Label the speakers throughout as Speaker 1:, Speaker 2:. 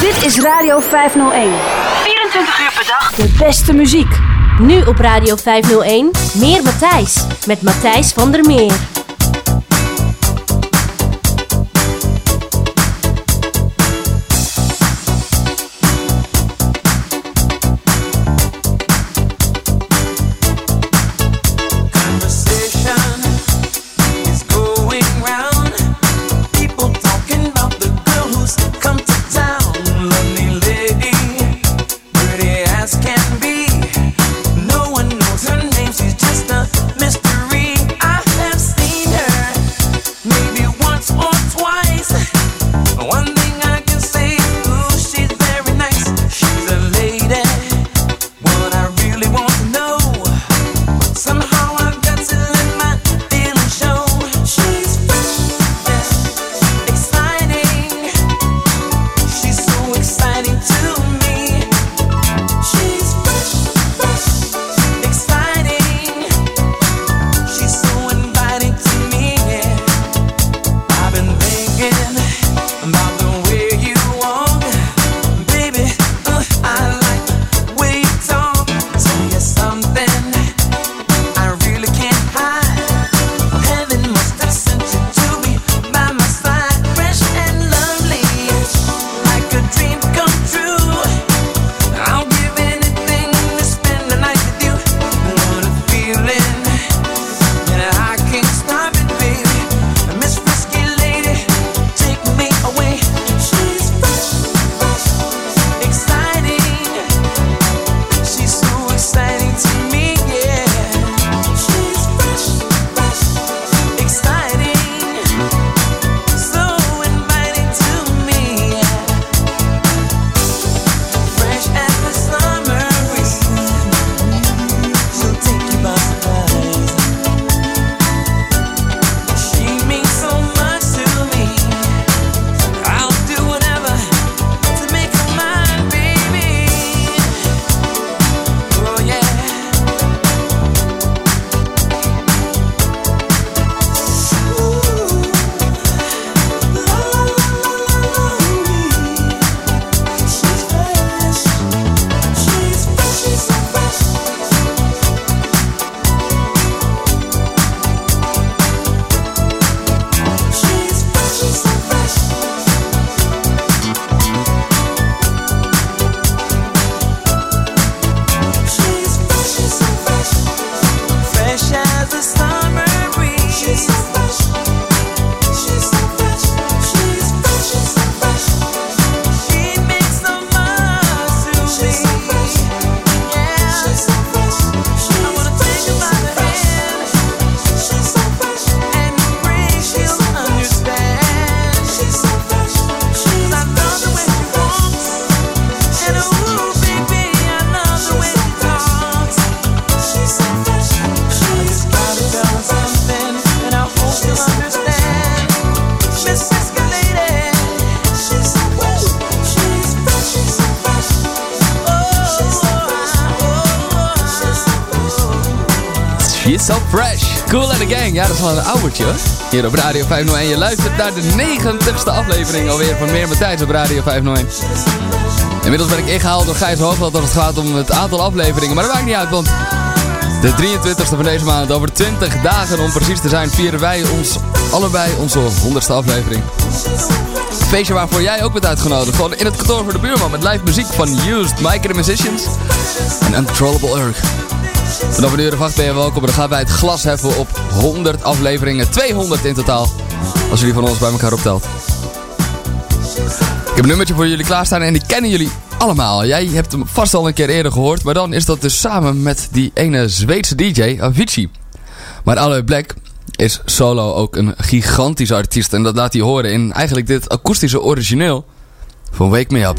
Speaker 1: Dit is Radio 501.
Speaker 2: 24 uur per dag.
Speaker 1: De beste muziek.
Speaker 3: Nu op Radio 501. Meer Matthijs. Met Matthijs van der Meer.
Speaker 4: Ja, dat is wel een oudertje. Hier op Radio 501. Je luistert naar de 90ste aflevering alweer van Meer Matthijs op Radio 501. Inmiddels ben ik ingehaald door Gijs Hoogland als het gaat om het aantal afleveringen. Maar dat maakt niet uit, want de 23ste van deze maand, over 20 dagen om precies te zijn, vieren wij ons allebei onze 100ste aflevering. Feestje waarvoor jij ook bent uitgenodigd. Gewoon in het kantoor voor de buurman met live muziek van Used, the Musicians en Uncontrollable Urg. Vanaf een uur of acht ben je welkom. Dan gaan wij het glas heffen op 100 afleveringen. 200 in totaal. Als jullie van ons bij elkaar optelt. Ik heb een nummertje voor jullie klaarstaan en die kennen jullie allemaal. Jij hebt hem vast al een keer eerder gehoord. Maar dan is dat dus samen met die ene Zweedse DJ, Avicii. Maar Aloe Black is solo ook een gigantische artiest. En dat laat hij horen in eigenlijk dit akoestische origineel van Wake Me Up.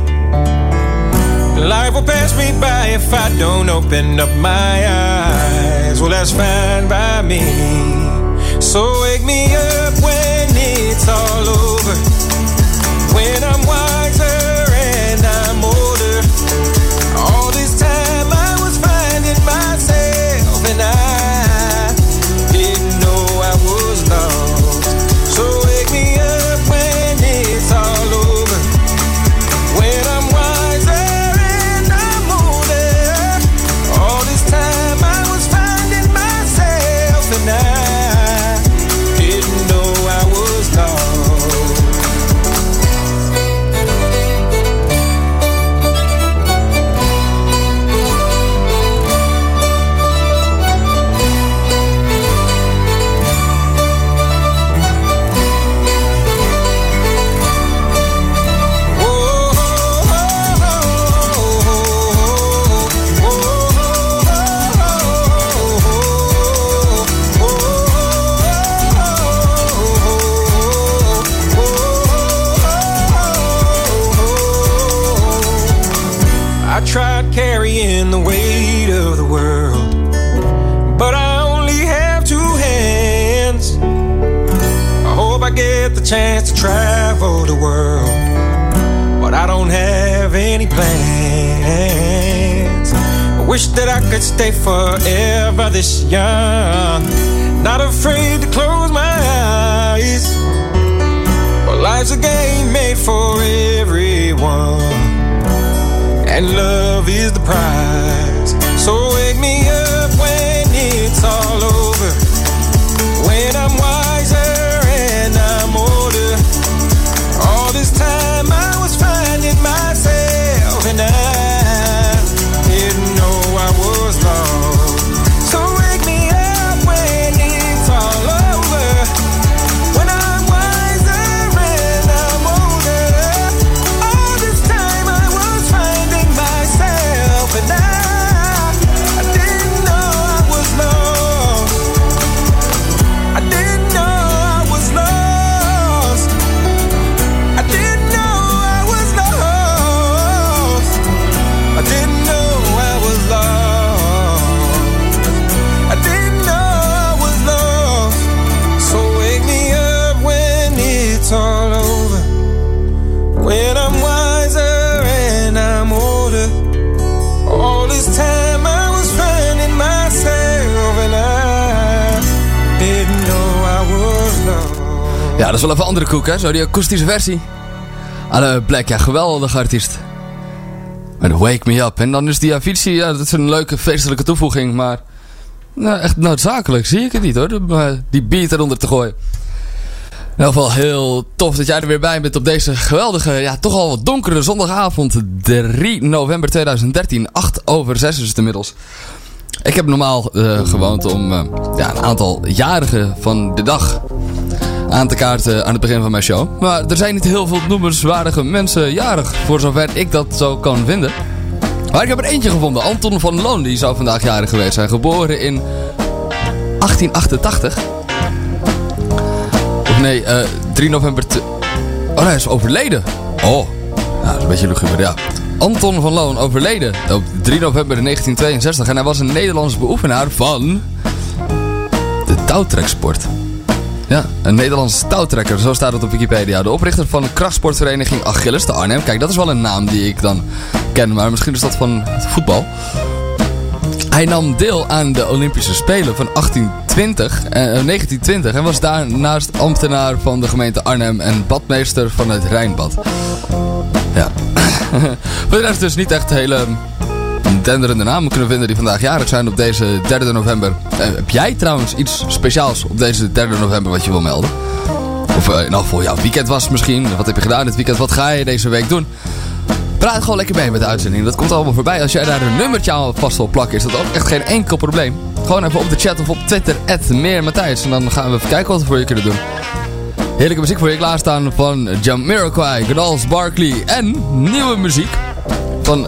Speaker 5: Life will pass me by if I don't open up my eyes. Well, that's fine by me. So wake me up when it's all over. When I'm wish that I could stay forever this young, not afraid to close my eyes. But life's a game made for everyone and love is the prize.
Speaker 4: Zo die akoestische versie. Alle Black, ja, geweldige artiest. Met Wake Me Up. En dan is die Avicii, ja, dat is een leuke feestelijke toevoeging, maar... Nou, echt noodzakelijk, zie ik het niet hoor, eh, die beat eronder te gooien. In ieder geval heel tof dat jij er weer bij bent op deze geweldige, ja, toch al wat donkere zondagavond. 3 november 2013, 8 over 6 is het inmiddels. Ik heb normaal eh, gewoond om eh, ja, een aantal jarigen van de dag aan te kaarten aan het begin van mijn show. Maar er zijn niet heel veel noemenswaardige mensen jarig, voor zover ik dat zo kan vinden. Maar ik heb er eentje gevonden, Anton van Loon, die zou vandaag jarig geweest zijn. Geboren in 1888. Of nee, eh 3 november... Oh, hij is overleden. Oh, dat is een beetje luguber, ja. Anton van Loon, overleden op 3 november 1962. En hij was een Nederlands beoefenaar van de touwtreksport. Ja, een Nederlands touwtrekker, zo staat het op Wikipedia. De oprichter van de krachtsportvereniging Achilles te Arnhem. Kijk, dat is wel een naam die ik dan ken, maar misschien is dat van voetbal. Hij nam deel aan de Olympische Spelen van 1820, eh, 1920 en was daarnaast ambtenaar van de gemeente Arnhem en badmeester van het Rijnbad. Ja. Voor de dus niet echt hele denderende namen kunnen vinden die vandaag jarig zijn op deze 3 november. Eh, heb jij trouwens iets speciaals op deze 3 november wat je wil melden? Of eh, in elk geval jouw weekend was misschien. Wat heb je gedaan dit weekend? Wat ga je deze week doen? Praat gewoon lekker mee met de uitzending. Dat komt allemaal voorbij. Als jij daar een nummertje aan vast wil plakken, is dat ook echt geen enkel probleem. Gewoon even op de chat of op Twitter, @meermatthijs. En dan gaan we even kijken wat we voor je kunnen doen. Heerlijke muziek voor je klaarstaan van Jamiroquai, Gnals Barkley en nieuwe muziek van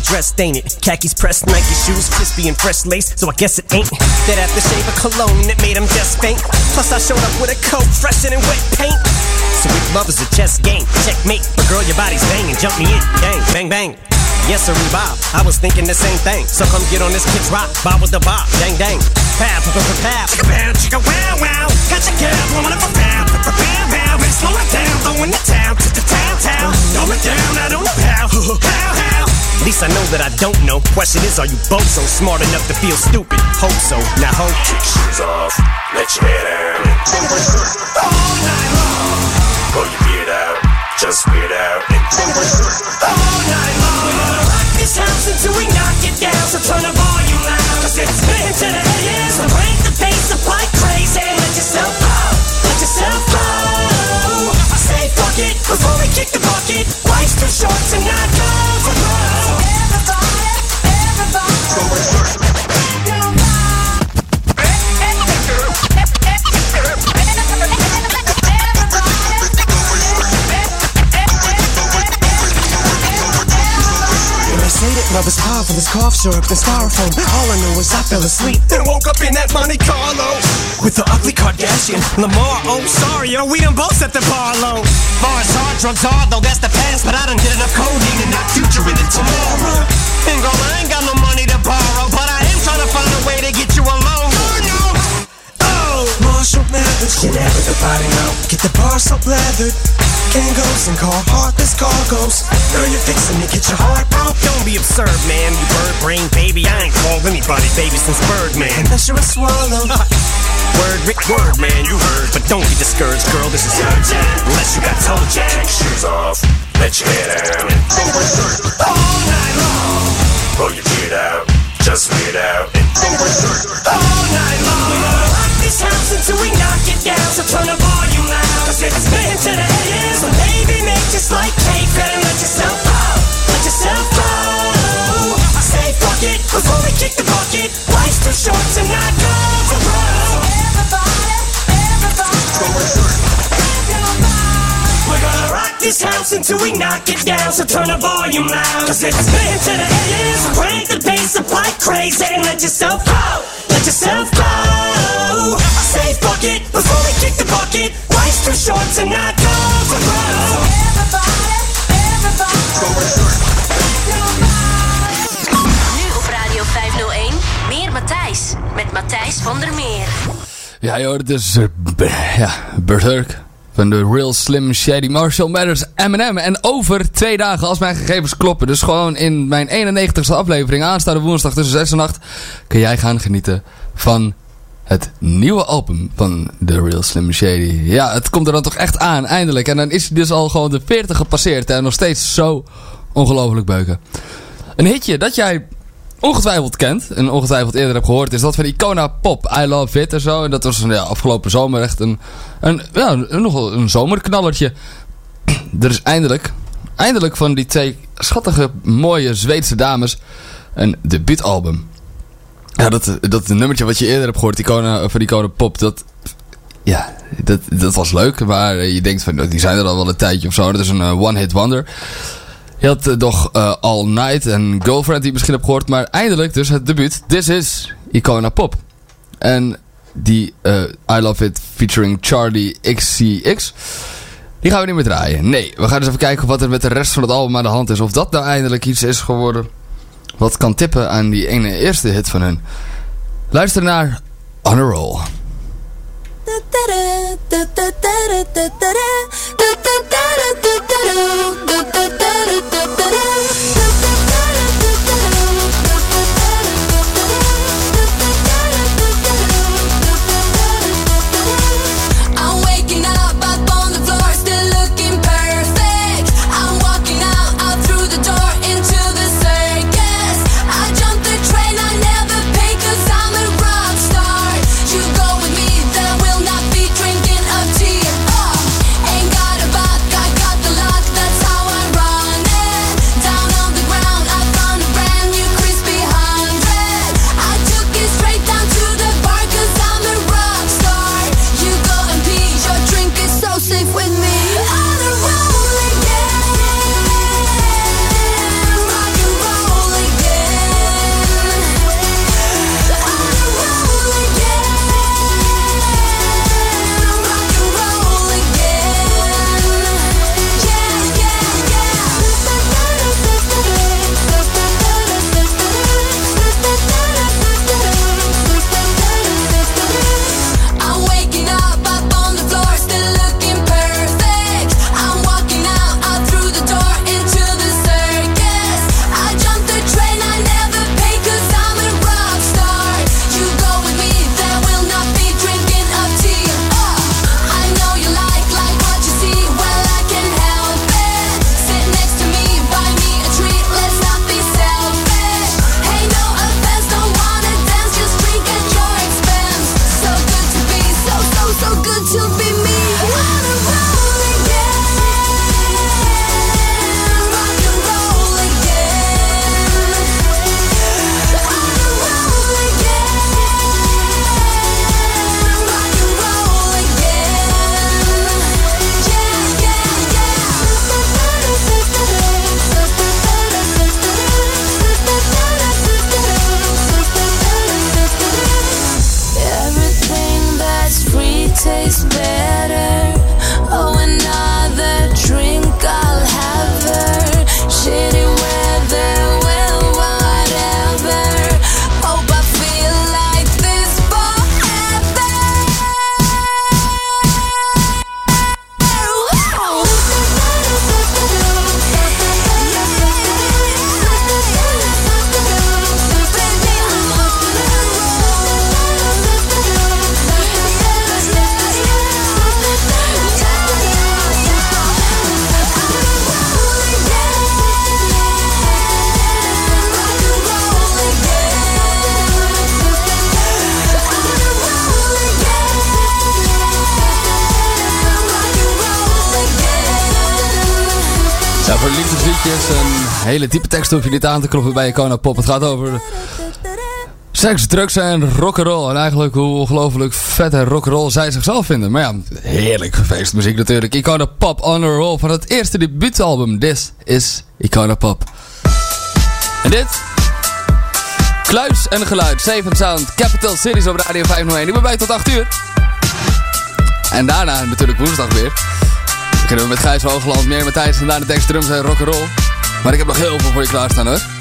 Speaker 6: I'm
Speaker 7: dressed, ain't it? Khakis pressed, Nike shoes, crispy and fresh lace, so I guess it ain't that aftershave of cologne that made him just faint. Plus, I showed up with a coat fresher than wet paint. So if love is a chess game, checkmate. But girl, your body's banging, jump me in, bang, bang, bang. Yes, sir, Bob. I was thinking the same thing. So come get on this kid's rock, bob with the bob, dang, dang. Pow, pow, pow, pow. Chicka chicka wow, wow. Got your girl blowing up a pow, slow it down, throwing the town, to the town, town. Throw it down, I don't know how, how, how. At least I know that I don't know. Question is, are you both so smart enough to feel stupid? Hope so. Now, hope.
Speaker 8: Kick shoes off, let your hair down.
Speaker 7: All night long,
Speaker 8: Pull your beard out, just weird out.
Speaker 7: all night long. We're gonna rock this house until we knock it down. So turn the volume loud, cause it's spinning to the ears. So break the up like crazy. Let yourself go, yourself go. Say fuck it before we kick the bucket. Life's too short to not go for broke. Everybody, everybody.
Speaker 9: Love is powerful, this cough syrup, the styrofoam. All I know is I fell asleep.
Speaker 7: Then woke up in that Monte Carlo with the ugly Kardashian Lamar. Oh, sorry, yo, we done both set the bar low. Bars hard, drugs hard, though that's the past. But I done did enough codeine and not future in it tomorrow. And girl, I ain't got no money to borrow, but I am trying to find a way to get you alone. Oh, oh,
Speaker 9: Marshall Mathers, get out of the body now. Get the bar so leathered. Kangos and call heartless cargoes. Girl, you're fixing to get your heart broke.
Speaker 7: don't be absurd, man. You bird brain baby. I ain't called anybody baby since Birdman.
Speaker 9: Unless you're a swallow.
Speaker 7: Word, Rick, word, man, you heard. But don't be discouraged, girl. This is urgent. Unless you got toe jack.
Speaker 8: Kick shoes off, let your hair down.
Speaker 7: All night long.
Speaker 8: Pull your beard out, just weird out.
Speaker 7: all night long. We're gonna rock this house until we knock it down. So turn the volume loud, cause it's spinning to the ears. So baby, make just like cake and let yourself go. Let yourself go. I say fuck it before we kick the bucket. Life's too short to not go for broke. We're gonna rock this house until we knock it down. So turn the volume loud, cause it's spinning to the ears. So crank the bass up like crazy and let yourself go. Let yourself go. Say fuck it before we kick the bucket. Life's too short to not go for broke.
Speaker 3: Nu op Radio 501. Meer Matthijs. Met Matthijs van der Meer.
Speaker 4: Ja, joh, het is uh, B- ja, Berserk van de Real Slim Shady Marshall Matters Eminem. En over twee dagen, als mijn gegevens kloppen, dus gewoon in mijn 91ste aflevering, aanstaande woensdag tussen 6 en 8, kun jij gaan genieten van het nieuwe album van The Real Slim Shady. Ja, het komt er dan toch echt aan, eindelijk. En dan is hij dus al gewoon de 40 gepasseerd en nog steeds zo ongelooflijk beuken. Een hitje dat jij ongetwijfeld kent en ongetwijfeld eerder hebt gehoord, is dat van Icona Pop, I Love It en zo. En dat was ja, afgelopen zomer echt een, een, ja, nogal een zomerknallertje. Er is eindelijk, eindelijk van die twee schattige, mooie Zweedse dames een debuutalbum. Ja, dat, dat nummertje wat je eerder hebt gehoord, Icona, van Icona Pop, dat, ja, dat, dat was leuk. Maar je denkt van, die zijn er al wel een tijdje of zo. Dat is een eh, one-hit wonder. Je had eh, nog eh, All Night en Girlfriend die misschien hebt gehoord. Maar eindelijk dus het debuut. This is Icona Pop. En die I Love It featuring Charlie XCX. Die gaan we niet meer draaien. Nee, we gaan eens even kijken wat er met de rest van het album aan de hand is. Of dat nou eindelijk iets is geworden. Wat kan tippen aan die ene eerste hit van hun. Luister naar On a Roll.
Speaker 10: Voor liefdesliedjes een hele diepe tekst hoef je niet aan te kloppen bij Icona Pop. Het gaat over seks, drugs en rock'n'roll. En eigenlijk hoe ongelooflijk vet en rock'n'roll zij zichzelf vinden. Maar ja, heerlijk feestmuziek natuurlijk. Icona Pop on a Roll van het eerste debuutalbum. This is Icona Pop. En dit? Kluis en geluid. Seven Sound. Capital Cities op Radio 501. Ik ben bij tot 8 uur. En daarna natuurlijk woensdag weer. Beginnen we met Gijs Hoogland, meer Matthijs en daarna tekst, drums en rock'n'roll. Maar ik heb nog heel veel voor je klaarstaan hoor.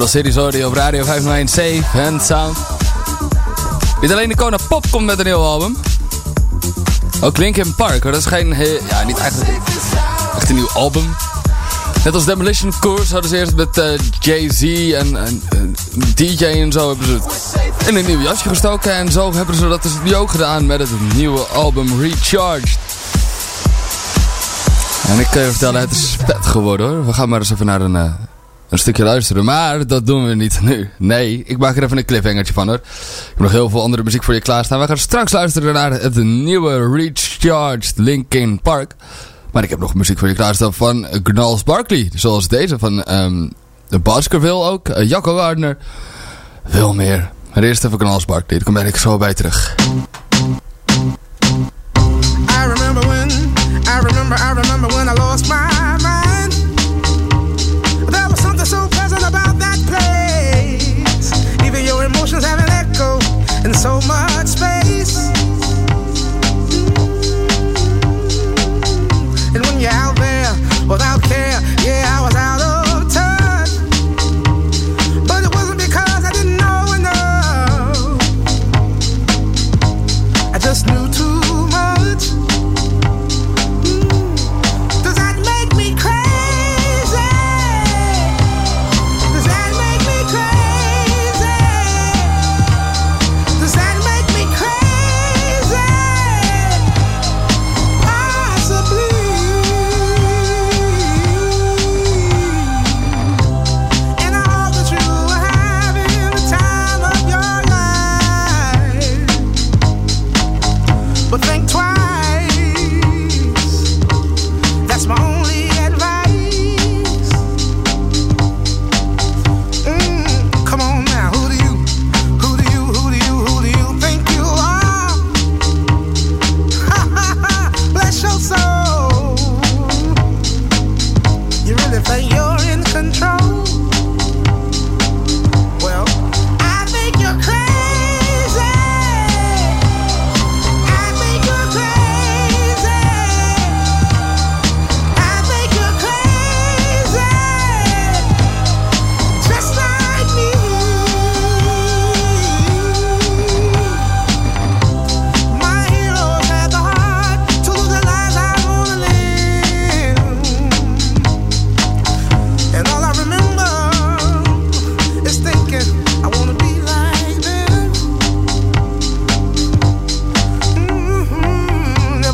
Speaker 10: Capital Cities Audio op Radio 501 Safe and Sound. Niet alleen de Kona Pop komt met een nieuw album. Ook Linkin Park, dat is geen... Ja, niet eigenlijk echt een nieuw album. Net als Demolition Course hadden ze eerst met eh, Jay-Z en, en DJ en zo hebben ze het in een nieuw jasje gestoken. En zo hebben ze dat dus nu ook gedaan met het nieuwe album Recharged. En ik kan je vertellen, het is vet geworden hoor. We gaan maar eens even naar een, eh, een stukje luisteren. Maar dat doen we niet nu. Nee, ik maak er even een cliffhangertje van hoor. Ik heb nog heel veel andere muziek voor je klaarstaan. We gaan straks luisteren naar het nieuwe Recharged Linkin Park.
Speaker 4: Maar ik heb nog muziek voor je klaarstaan van Gnals Barkley. Zoals deze van ehm de Baskerville ook. eh, Jacco Gardner. Veel meer. Maar eerst even Gnals Barkley. Daar kom ik zo bij terug.
Speaker 6: I remember when, I remember, I remember when I lost my. So much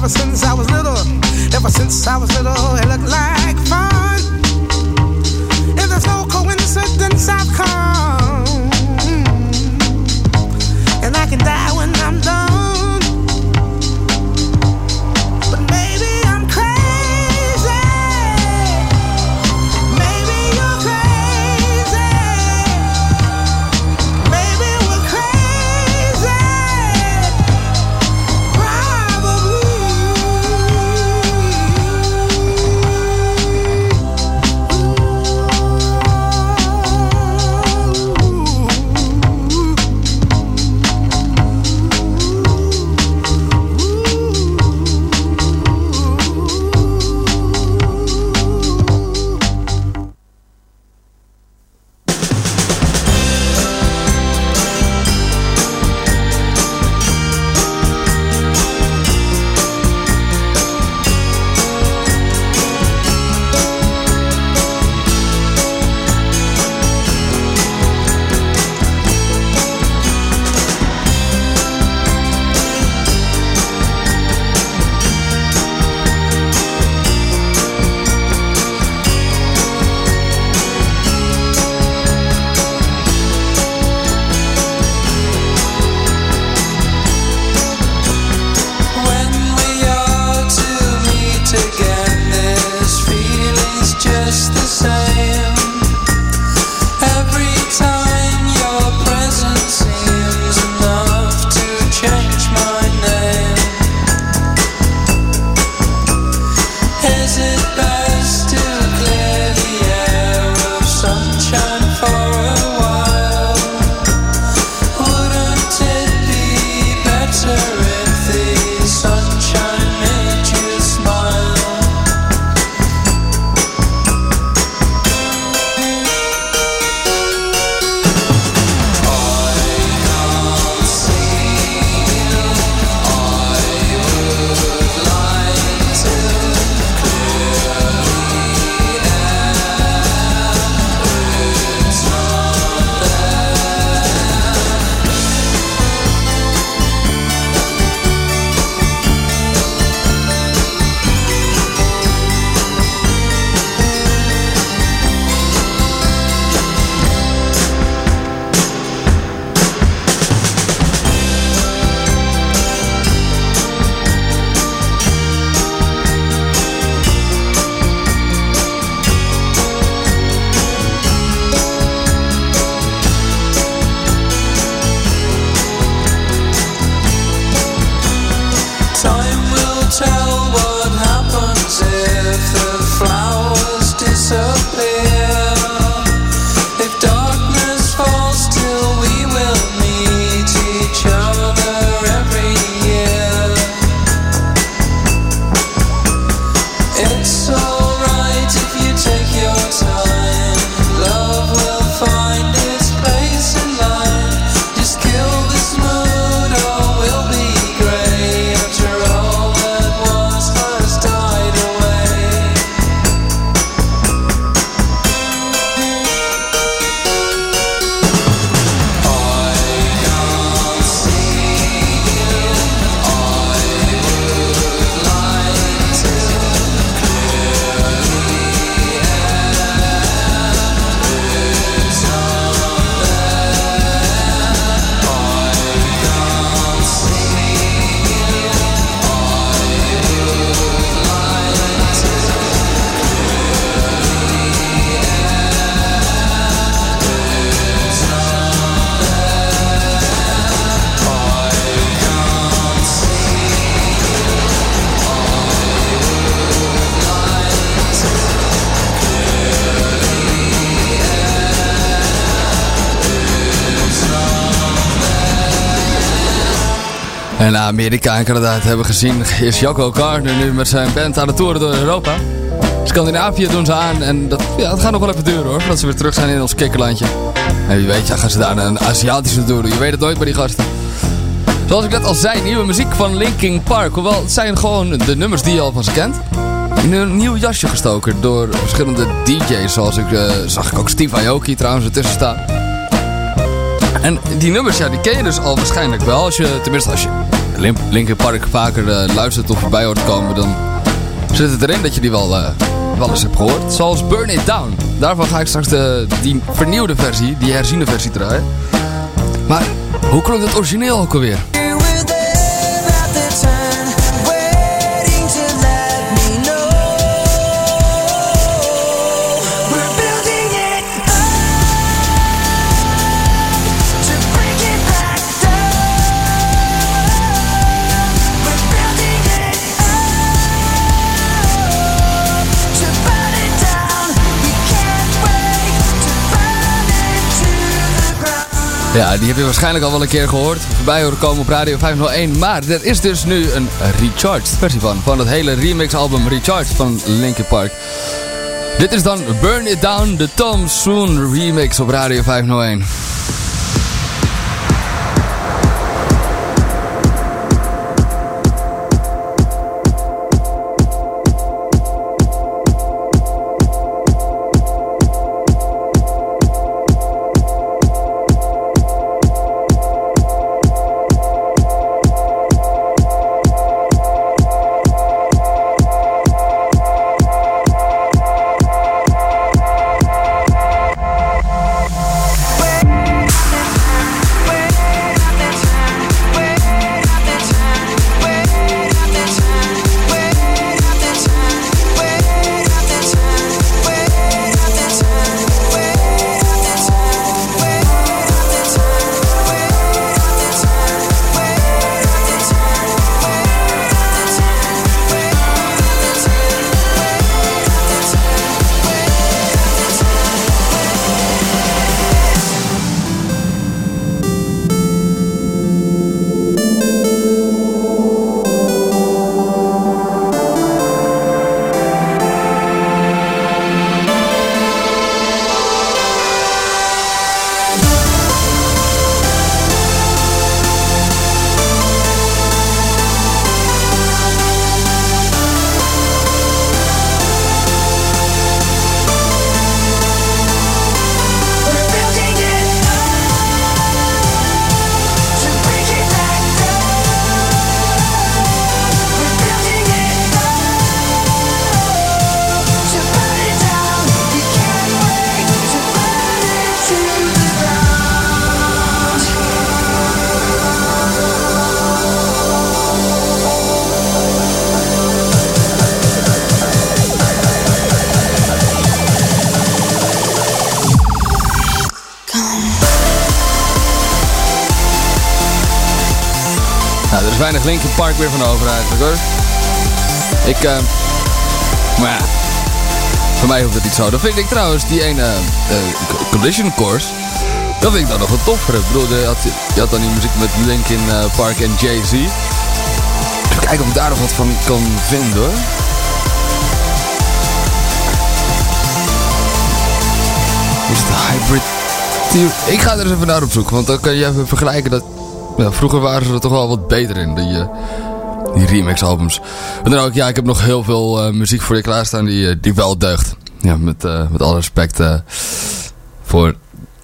Speaker 6: Ever since I was little, ever since I was little, it looked like fun.
Speaker 4: En Amerika en Canada hebben gezien, is Jacco Gardner nu met zijn band aan de tour door Europa. Scandinavië doen ze aan en dat, dat gaat nog wel even duren hoor, voordat ze weer terug zijn in ons kikkerlandje. En wie weet, ja, gaan ze daar een Aziatische tour doen. Je weet het nooit bij die gasten. Zoals ik net al zei, nieuwe muziek van Linkin Park. Hoewel, het zijn gewoon de nummers die je al van ze kent. In een nieuw jasje gestoken door verschillende DJ's. Zoals ik, eh, zag ik ook Steve Aoki trouwens ertussen staan. En die nummers, ja, die ken je dus al waarschijnlijk wel. Als je, tenminste, als je Lin- Linkin Park vaker eh, luistert of voorbij hoort komen, dan zit het erin dat je die wel, eh, wel eens hebt gehoord. Zoals Burn It Down. Daarvan ga ik straks de, die vernieuwde versie, die herziene versie draaien. Maar hoe klonk het origineel ook alweer? Ja, die heb je waarschijnlijk al wel een keer gehoord. Voorbij horen komen op Radio 501. Maar er is dus nu een recharged versie van. Van het hele remix-album Recharged van Linkin Park. Dit is dan Burn It Down, de Tom Soon remix op Radio 501. Linkin Park weer van over eigenlijk hoor. Ik, uh, maar ja, voor mij hoeft het niet zo. Dan vind ik trouwens die ene uh, collision course, dat vind ik dan nog een toffer. Ik bedoel, je had, je had dan die muziek met Linkin Park en Jay-Z. Even kijken of ik daar nog wat van kan vinden hoor. Is het hybrid? Ik ga er eens even naar op zoek, want dan kan je even vergelijken dat ja, vroeger waren ze er toch wel wat beter in, die, eh, die remix albums. En dan ook, ja, ik heb nog heel veel eh, muziek voor je klaarstaan die, eh, die wel deugt. Ja, met, met alle respect voor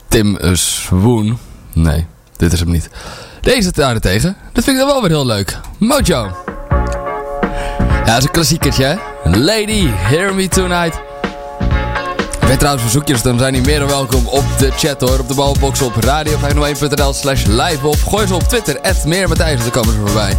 Speaker 4: Tim Swoon. Nee, dit is hem niet. Deze daarentegen, dat vind ik dan wel weer heel leuk. Mojo. Ja, dat is een klassiekertje, hè? Lady, Hear Me Tonight. Weet trouwens verzoekjes, dan zijn die meer dan welkom op de chat hoor. Op de balbox op radio501.nl slash live of gooi ze op Twitter, at meer Matthijs, dan komen ze voorbij.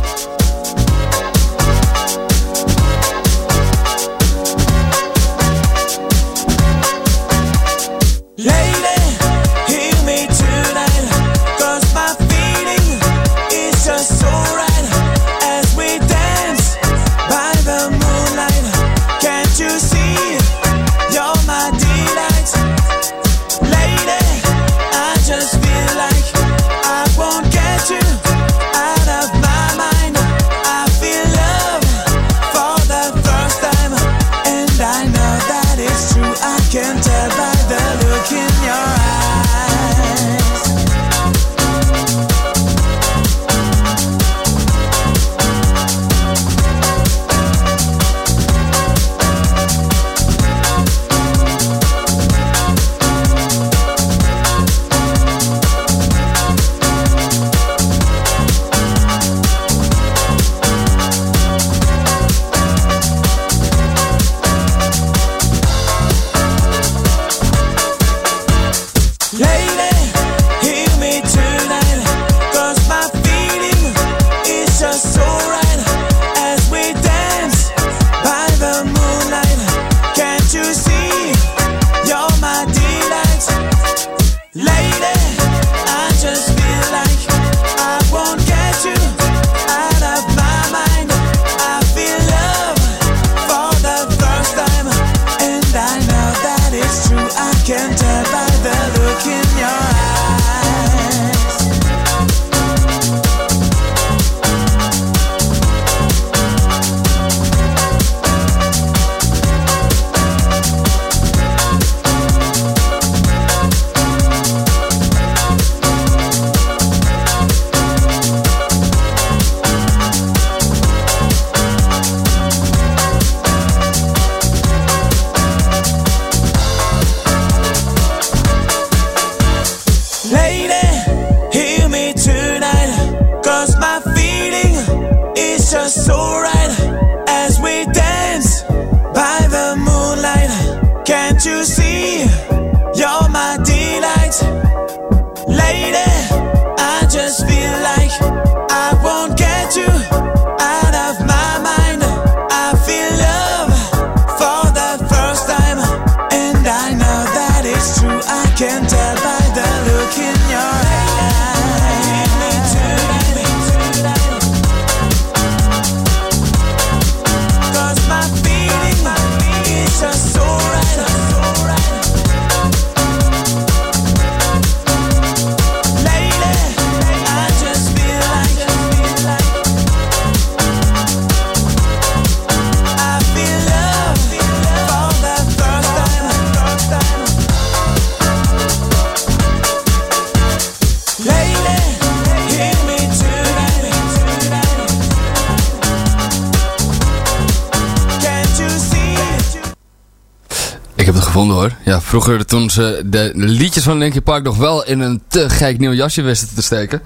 Speaker 4: Ja, vroeger toen ze de liedjes van Linkin Park nog wel in een te gek nieuw jasje wisten te steken.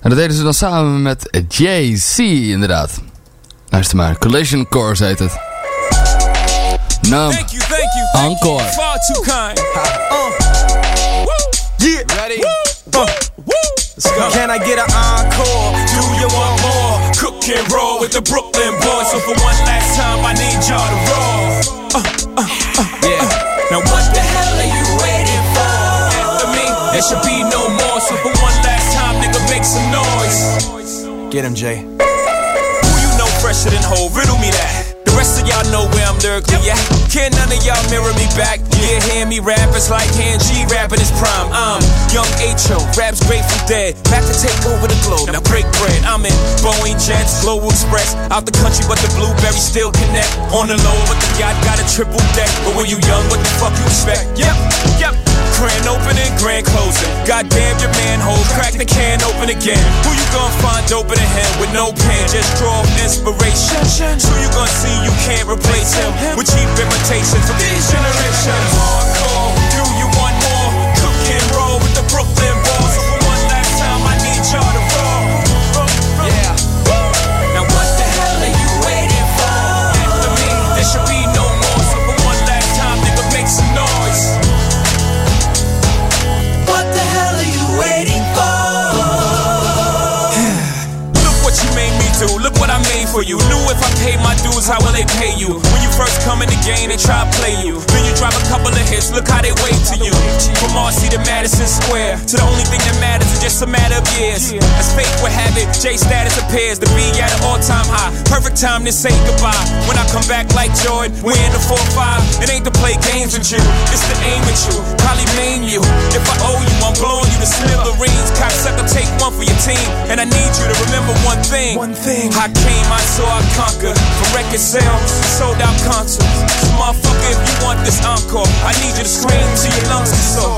Speaker 4: En dat deden ze dan samen met Jay-Z inderdaad. Luister maar, Collision Course heet het. Numb.
Speaker 9: Thank you, thank you. thank you.
Speaker 4: Encore.
Speaker 9: Far too kind. Uh. Woo. Yeah. Ready? Uh. Let's go. Can I get an encore? Do you want more? Cook and roll with the Brooklyn boys. So for one last time, I need y'all to roll. Uh, uh, uh, yeah. Now what the hell are you waiting for? After me, there should be no more. So for one last time, nigga, make some noise. Get him, Jay. Who you know fresher than whole? Riddle me that. Rest of y'all know where I'm lyrically at. Can none of y'all mirror me back? Yeah, hear me rap, it's like hand G rapping his prime. I'm young H.O., raps Grateful Dead. Back to take over the globe, now break bread. I'm in Boeing Jets, Global Express. Out the country, but the blueberries still connect. On the low, but the yacht got a triple deck. But when you young, what the fuck you expect? Yep, yep. Grand opening, grand closing. Goddamn your manhole, crack the can open again. Who you gonna find open than him with no pen? Just draw inspiration. Who you gonna see you can't replace him with cheap imitations of these generations? For you. Knew if I paid my dues, how will they pay you? When you first come in the game, they try to play you. Then you drop a couple of hits. Look how they wait to you. From Marcy to Madison Square, to the only thing that matters is just a matter of years. As fate would have it, J status appears to be at an all-time high. Perfect time to say goodbye. When I come back like Jordan, we're in the 4-5. It ain't to play games with you, it's to aim at you. Probably maim you. If I owe you, I'm blowing you to smithereens. Cocksucker, take one for your team. And I need you to remember one thing. One thing. I came, I saw, I conquer. From record sales, sold out concerts. So motherfucker, if you want this encore, I need you to scream till your lungs are sore.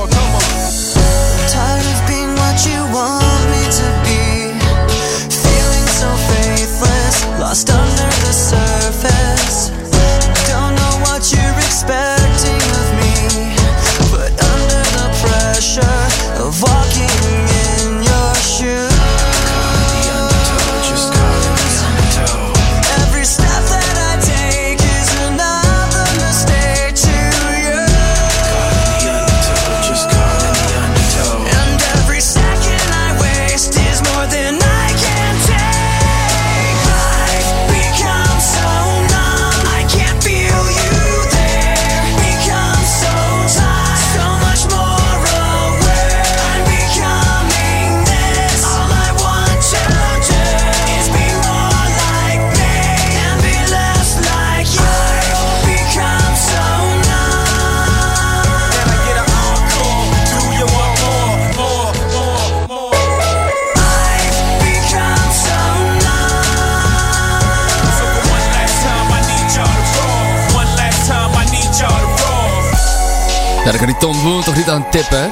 Speaker 4: Tippen.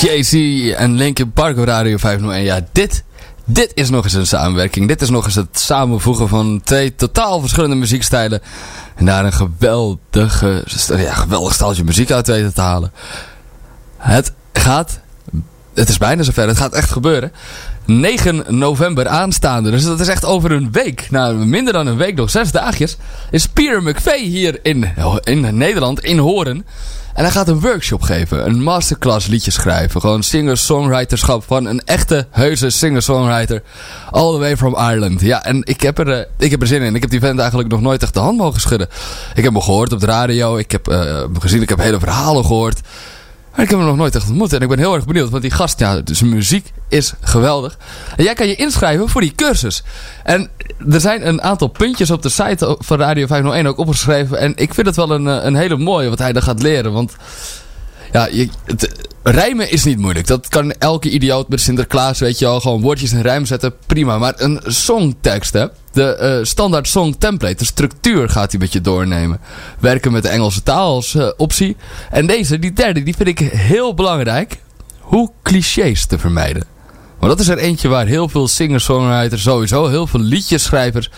Speaker 4: Jay-Z en Linkin Park op Radio 501. Ja, dit, dit is nog eens een samenwerking. Dit is nog eens het samenvoegen van twee totaal verschillende muziekstijlen. En daar een geweldige, ja, geweldig staaltje muziek uit weten te halen. Het gaat, het is bijna zover, het gaat echt gebeuren. 9 november aanstaande, dus dat is echt over een week. Nou, minder dan een week, nog zes dagjes. Is Peter McVeigh hier in, in Nederland, in Horen. En hij gaat een workshop geven. Een masterclass liedjes schrijven. Gewoon singer-songwriterschap van een echte, heuse singer-songwriter. All the way from Ireland. Ja, en ik heb, er, eh, ik heb er zin in. Ik heb die vent eigenlijk nog nooit echt de hand mogen schudden. Ik heb hem gehoord op de radio. Ik heb eh, gezien. Ik heb hele verhalen gehoord. Ik heb hem nog nooit echt ontmoet. En ik ben heel erg benieuwd. Want die gast, ja, zijn muziek is geweldig. En jij kan je inschrijven voor die cursus. En er zijn een aantal puntjes op de site van Radio 501 ook opgeschreven. En ik vind het wel een, eh, een hele mooie wat hij er gaat leren. Want ja, je, het, rijmen is niet moeilijk. Dat kan elke idioot met Sinterklaas, weet je wel. Gewoon woordjes in rijm zetten, prima. Maar een songtekst, hè. De eh, standaard song template, de structuur gaat hij met je doornemen. Werken met de Engelse taal als eh, optie. En deze, die derde, die vind ik heel belangrijk. Hoe clichés te vermijden. Want dat is er eentje waar heel veel singer-songwriters, sowieso heel veel liedjeschrijvers,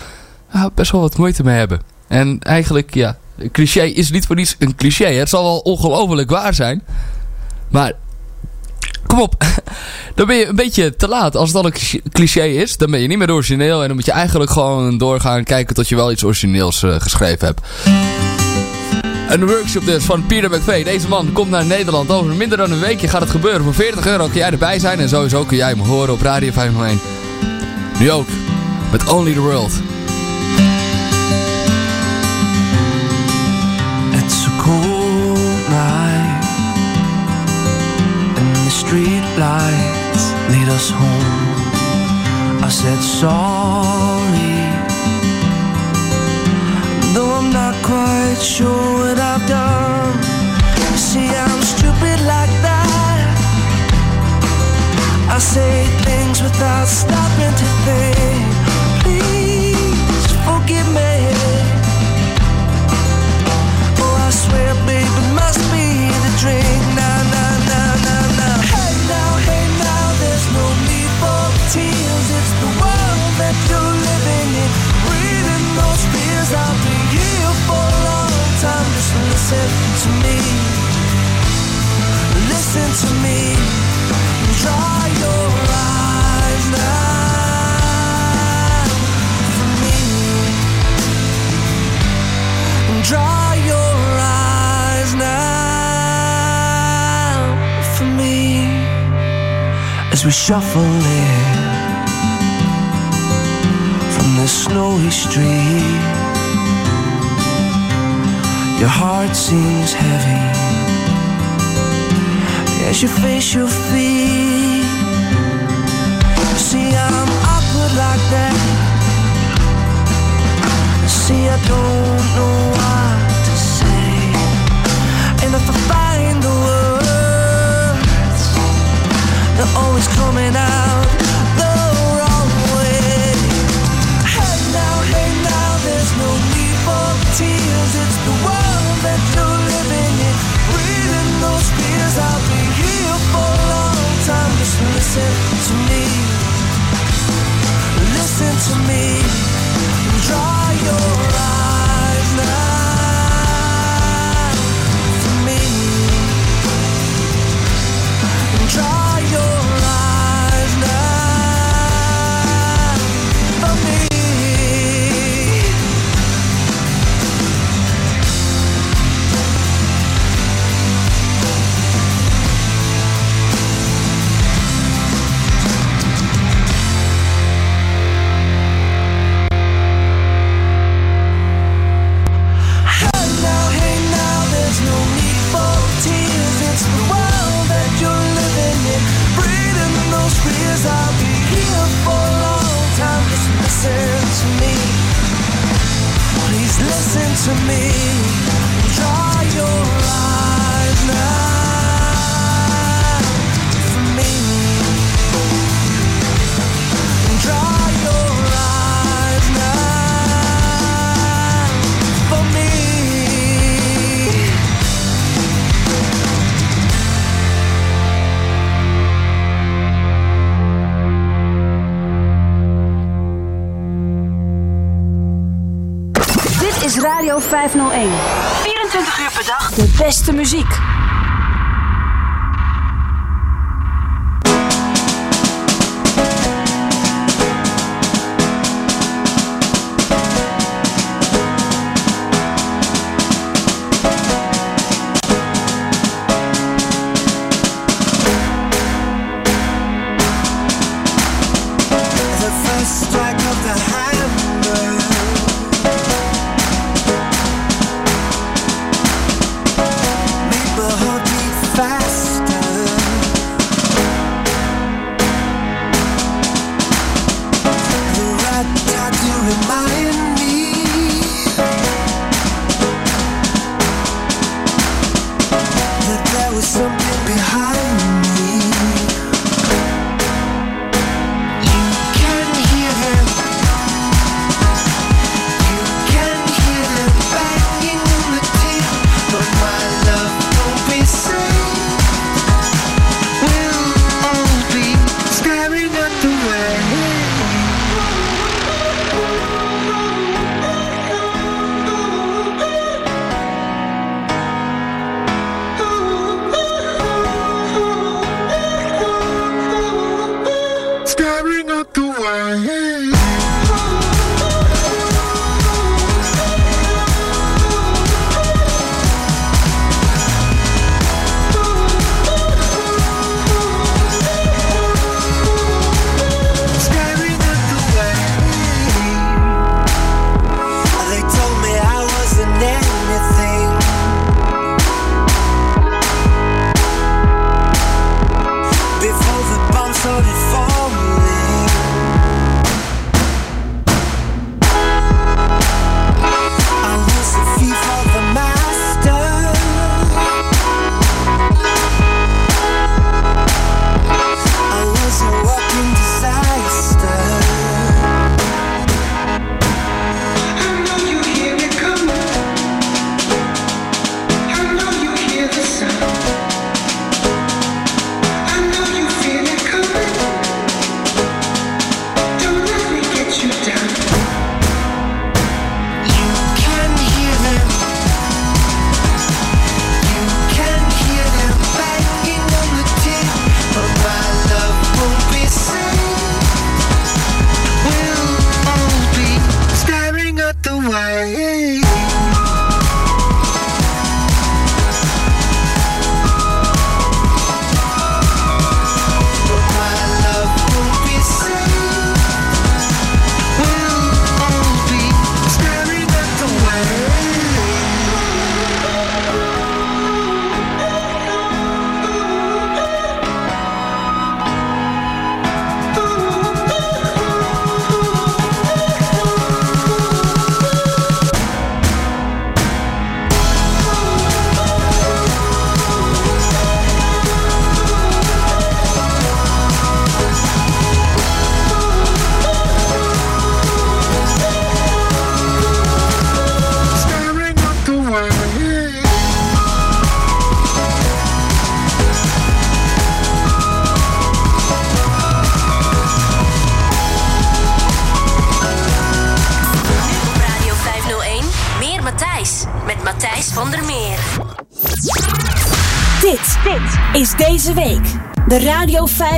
Speaker 4: ah, best wel wat moeite mee hebben. En eigenlijk, ja, een cliché is niet voor niets een cliché. Het zal wel ongelooflijk waar zijn. Maar, kom op. Dan ben je een beetje te laat. Als het al een cliché is, dan ben je niet meer origineel. En dan moet je eigenlijk gewoon doorgaan kijken tot je wel iets origineels uh, geschreven hebt. Een workshop dus van Peter McVeigh. Deze man komt naar Nederland. Over minder dan een weekje gaat het gebeuren. Voor 40 euro kun jij erbij zijn. En sowieso kun jij hem horen op Radio 501. Nu ook. Met Only the World.
Speaker 11: Lights lead us home. I said sorry. Though I'm not quite sure what I've done. See I'm stupid like that. I say things without stopping to think
Speaker 3: shuffling from the snowy street. Your heart seems heavy as you face your feet. See, I'm awkward like that. See, I don't know why. always coming out the wrong way. Now, hey now, there's no need for tears. It's the world that you're living in. Those fears, I'll be here for a long time. Just listen to me. Listen to me. Dry your eyes.
Speaker 12: beste muziek.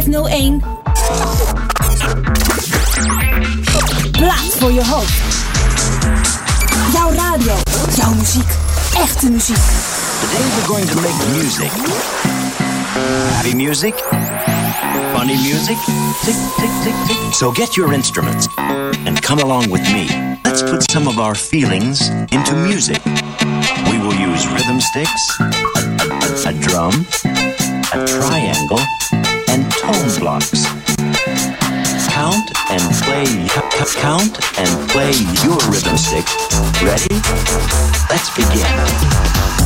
Speaker 1: 501. Plaat voor je hoofd. Jouw radio, jouw muziek, echte muziek.
Speaker 13: Today we're going to make music. Happy music. Funny music. Tick, tick, tick, tick. So get your instruments and come along with me. Let's put some of our feelings into music. We will use rhythm sticks, a, a drum, a triangle, blocks. Count and play, count and play your rhythm stick. Ready? Let's begin.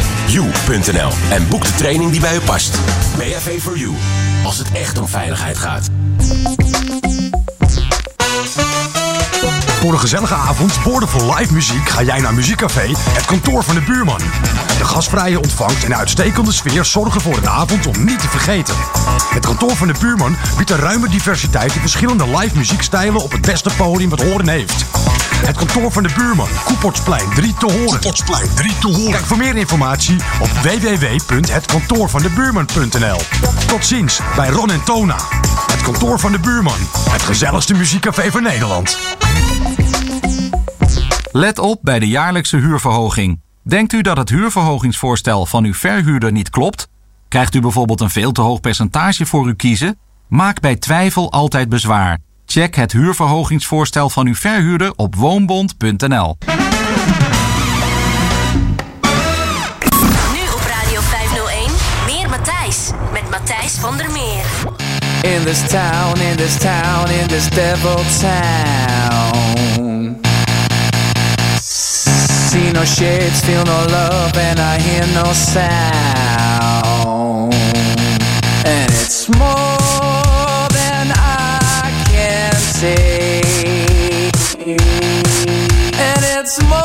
Speaker 14: www.bav-4-u.nl en boek de training die bij u past. BHV for You, als het echt om veiligheid gaat.
Speaker 15: Voor een gezellige avond, boordevol live muziek, ga jij naar Muziekcafé, het kantoor van de buurman.
Speaker 16: De gastvrije ontvangst en uitstekende sfeer zorgen voor een avond om niet te vergeten. Het kantoor van de buurman biedt een ruime diversiteit in verschillende live muziekstijlen op het beste podium wat Horen heeft. Het kantoor van de buurman, Koeportsplein 3 te horen. Koeportsplein 3 te horen. Kijk voor meer informatie op www.hetkantoorvandebuurman.nl. Tot ziens bij Ron en Tona. Het kantoor van de buurman. Het gezelligste muziekcafé van Nederland.
Speaker 15: Let op bij de jaarlijkse huurverhoging. Denkt u dat het huurverhogingsvoorstel van uw verhuurder niet klopt? Krijgt u bijvoorbeeld een veel te hoog percentage voor uw kiezen? Maak bij twijfel altijd bezwaar. Check het huurverhogingsvoorstel van uw verhuurder op woonbond.nl.
Speaker 3: Nu op Radio 501. Meer Matthijs. Met Matthijs van der Meer.
Speaker 10: In this town, in this town, in this devil town. See no shades, feel no love, and I hear no sound. And it's more say. And it's more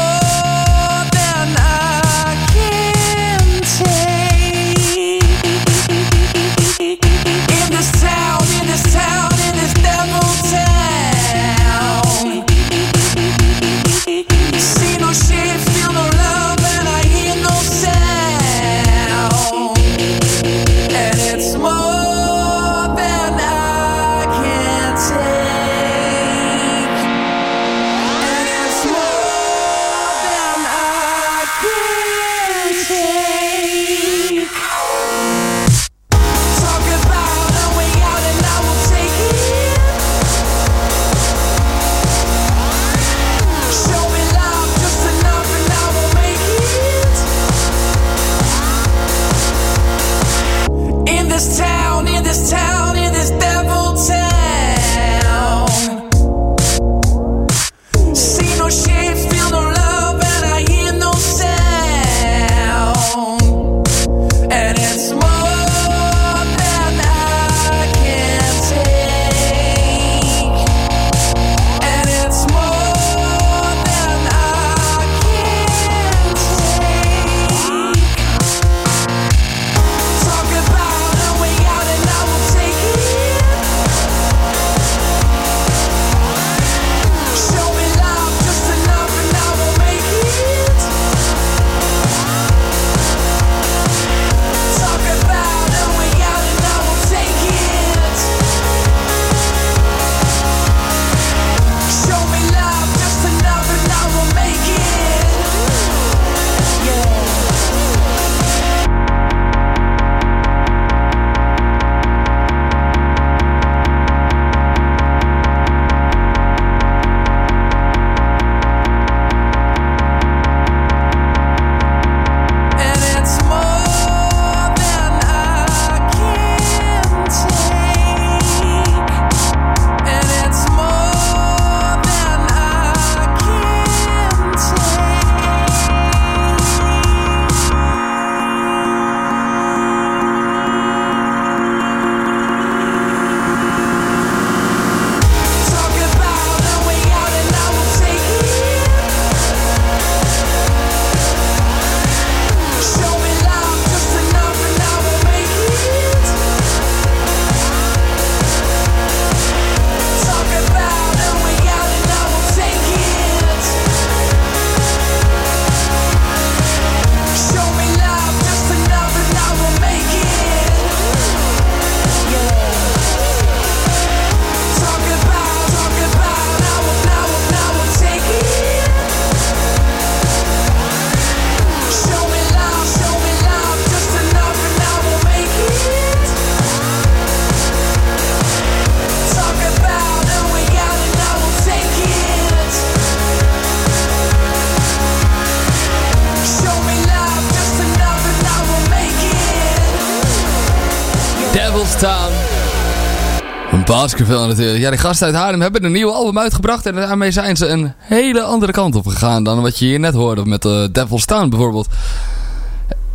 Speaker 4: hartstikke natuurlijk. Ja, die gasten uit Haarlem hebben een nieuw album uitgebracht. En daarmee zijn ze een hele andere kant op gegaan dan wat je hier net hoorde met eh, uh, Devil's Town bijvoorbeeld.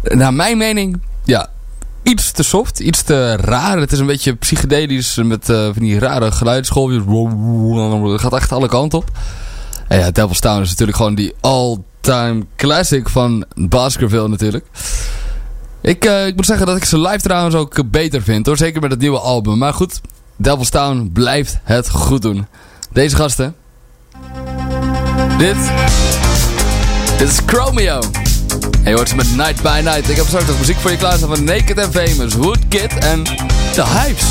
Speaker 4: Naar mijn mening, ja, iets te soft, iets te raar. Het is een beetje psychedelisch met eh, van die rare geluidsgolfjes. Het gaat echt alle kanten op. En ja, Devil's Town is natuurlijk gewoon die all-time classic van Baskerville natuurlijk. Ik, eh, ik moet zeggen dat ik ze live trouwens ook beter vind hoor. Zeker met het nieuwe album. Maar goed, Devilstown blijft het goed doen. Deze gasten. Dit. Dit is Chromeo. En je hoort ze met Night by Night. Ik heb straks nog muziek voor je klaarstaan van Naked and Famous, Woodkid en The Hypes.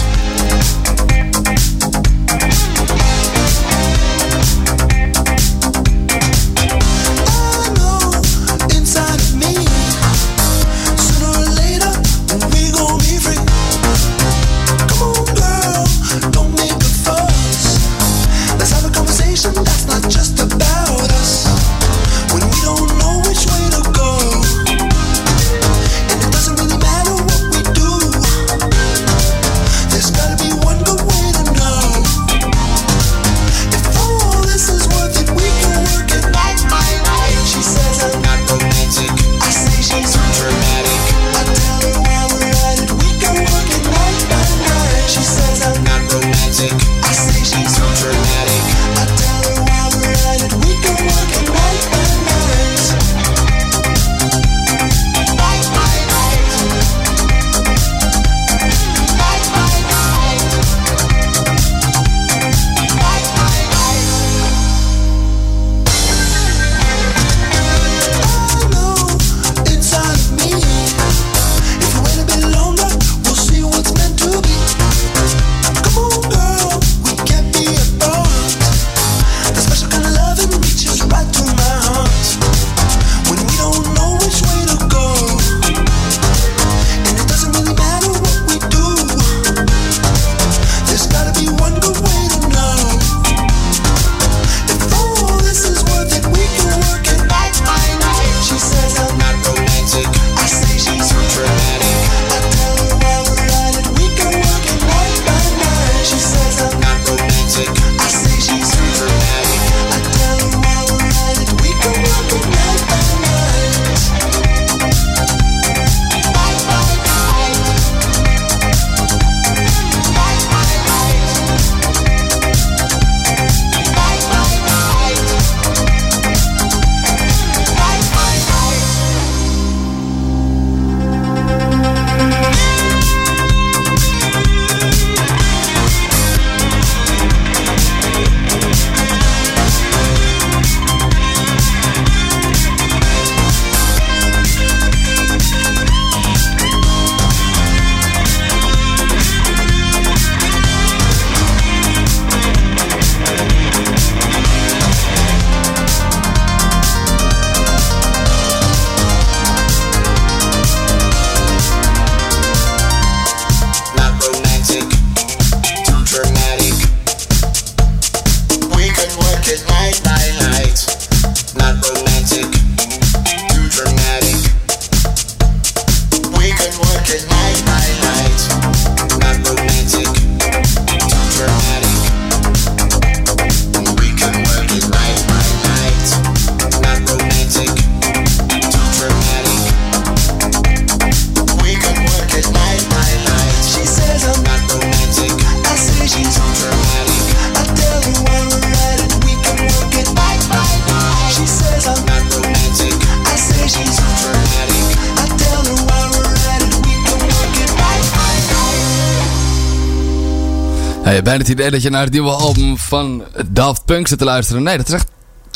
Speaker 4: idee dat je naar het nieuwe album van Daft Punk zit te luisteren. Nee, dat is echt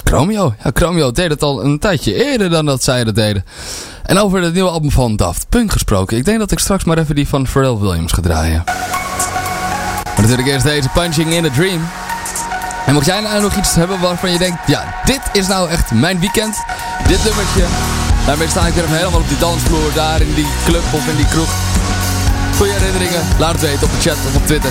Speaker 4: Chromio. Ja, Chromio deed het al een tijdje eerder dan dat zij dat deden. En over het nieuwe album van Daft Punk gesproken. Ik denk dat ik straks maar even die van Pharrell Williams ga draaien. Maar natuurlijk eerst deze Punching in a Dream. En mocht jij nou nog iets hebben waarvan je denkt... Ja, dit is nou echt mijn weekend. Dit nummertje. Daarmee sta ik weer helemaal op die dansvloer. Daar in die club of in die kroeg. Goede herinneringen. Laat het weten op de chat of op Twitter.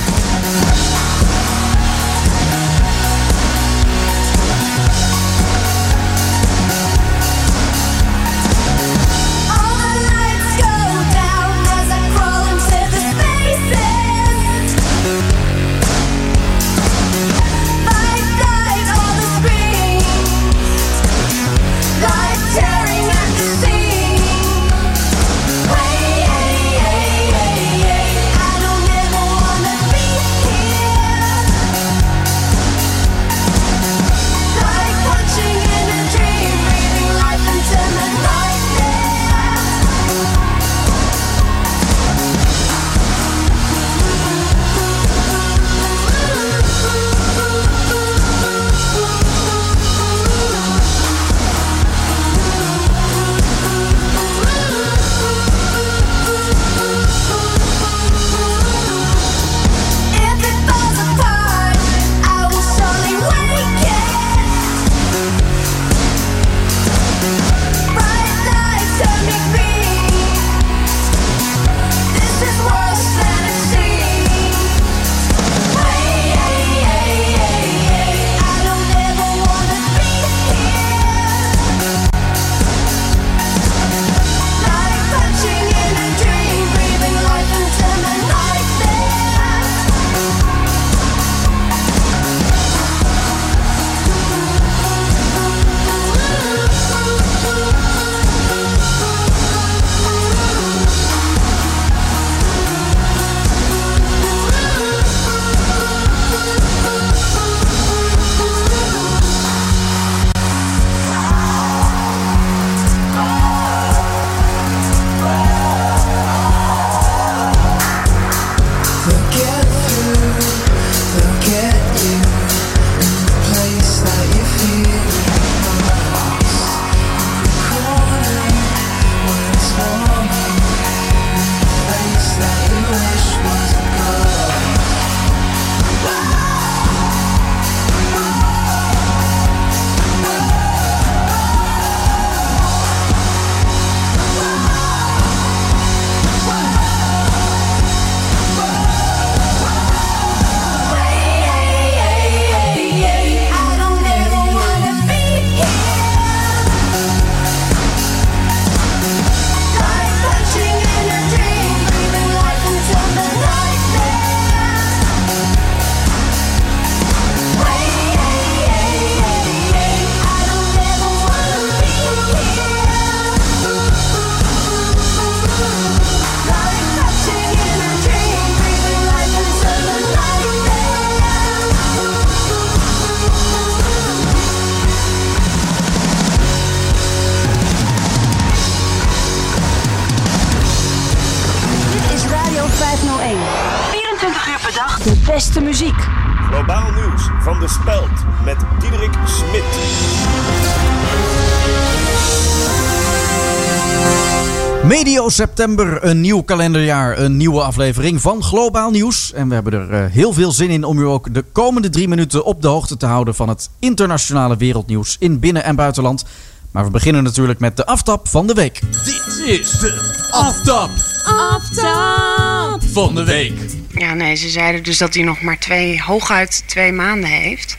Speaker 17: September, een nieuw kalenderjaar, een nieuwe aflevering van Globaal Nieuws. En we hebben er eh, heel veel zin in om u ook de komende drie minuten op de hoogte te houden van het internationale wereldnieuws in binnen- en buitenland. Maar we beginnen natuurlijk met de aftap van de week.
Speaker 18: Dit is de aftap
Speaker 19: Aftap!
Speaker 18: van de week.
Speaker 19: Ja, nee, ze zeiden dus dat hij nog maar twee, hooguit twee maanden heeft.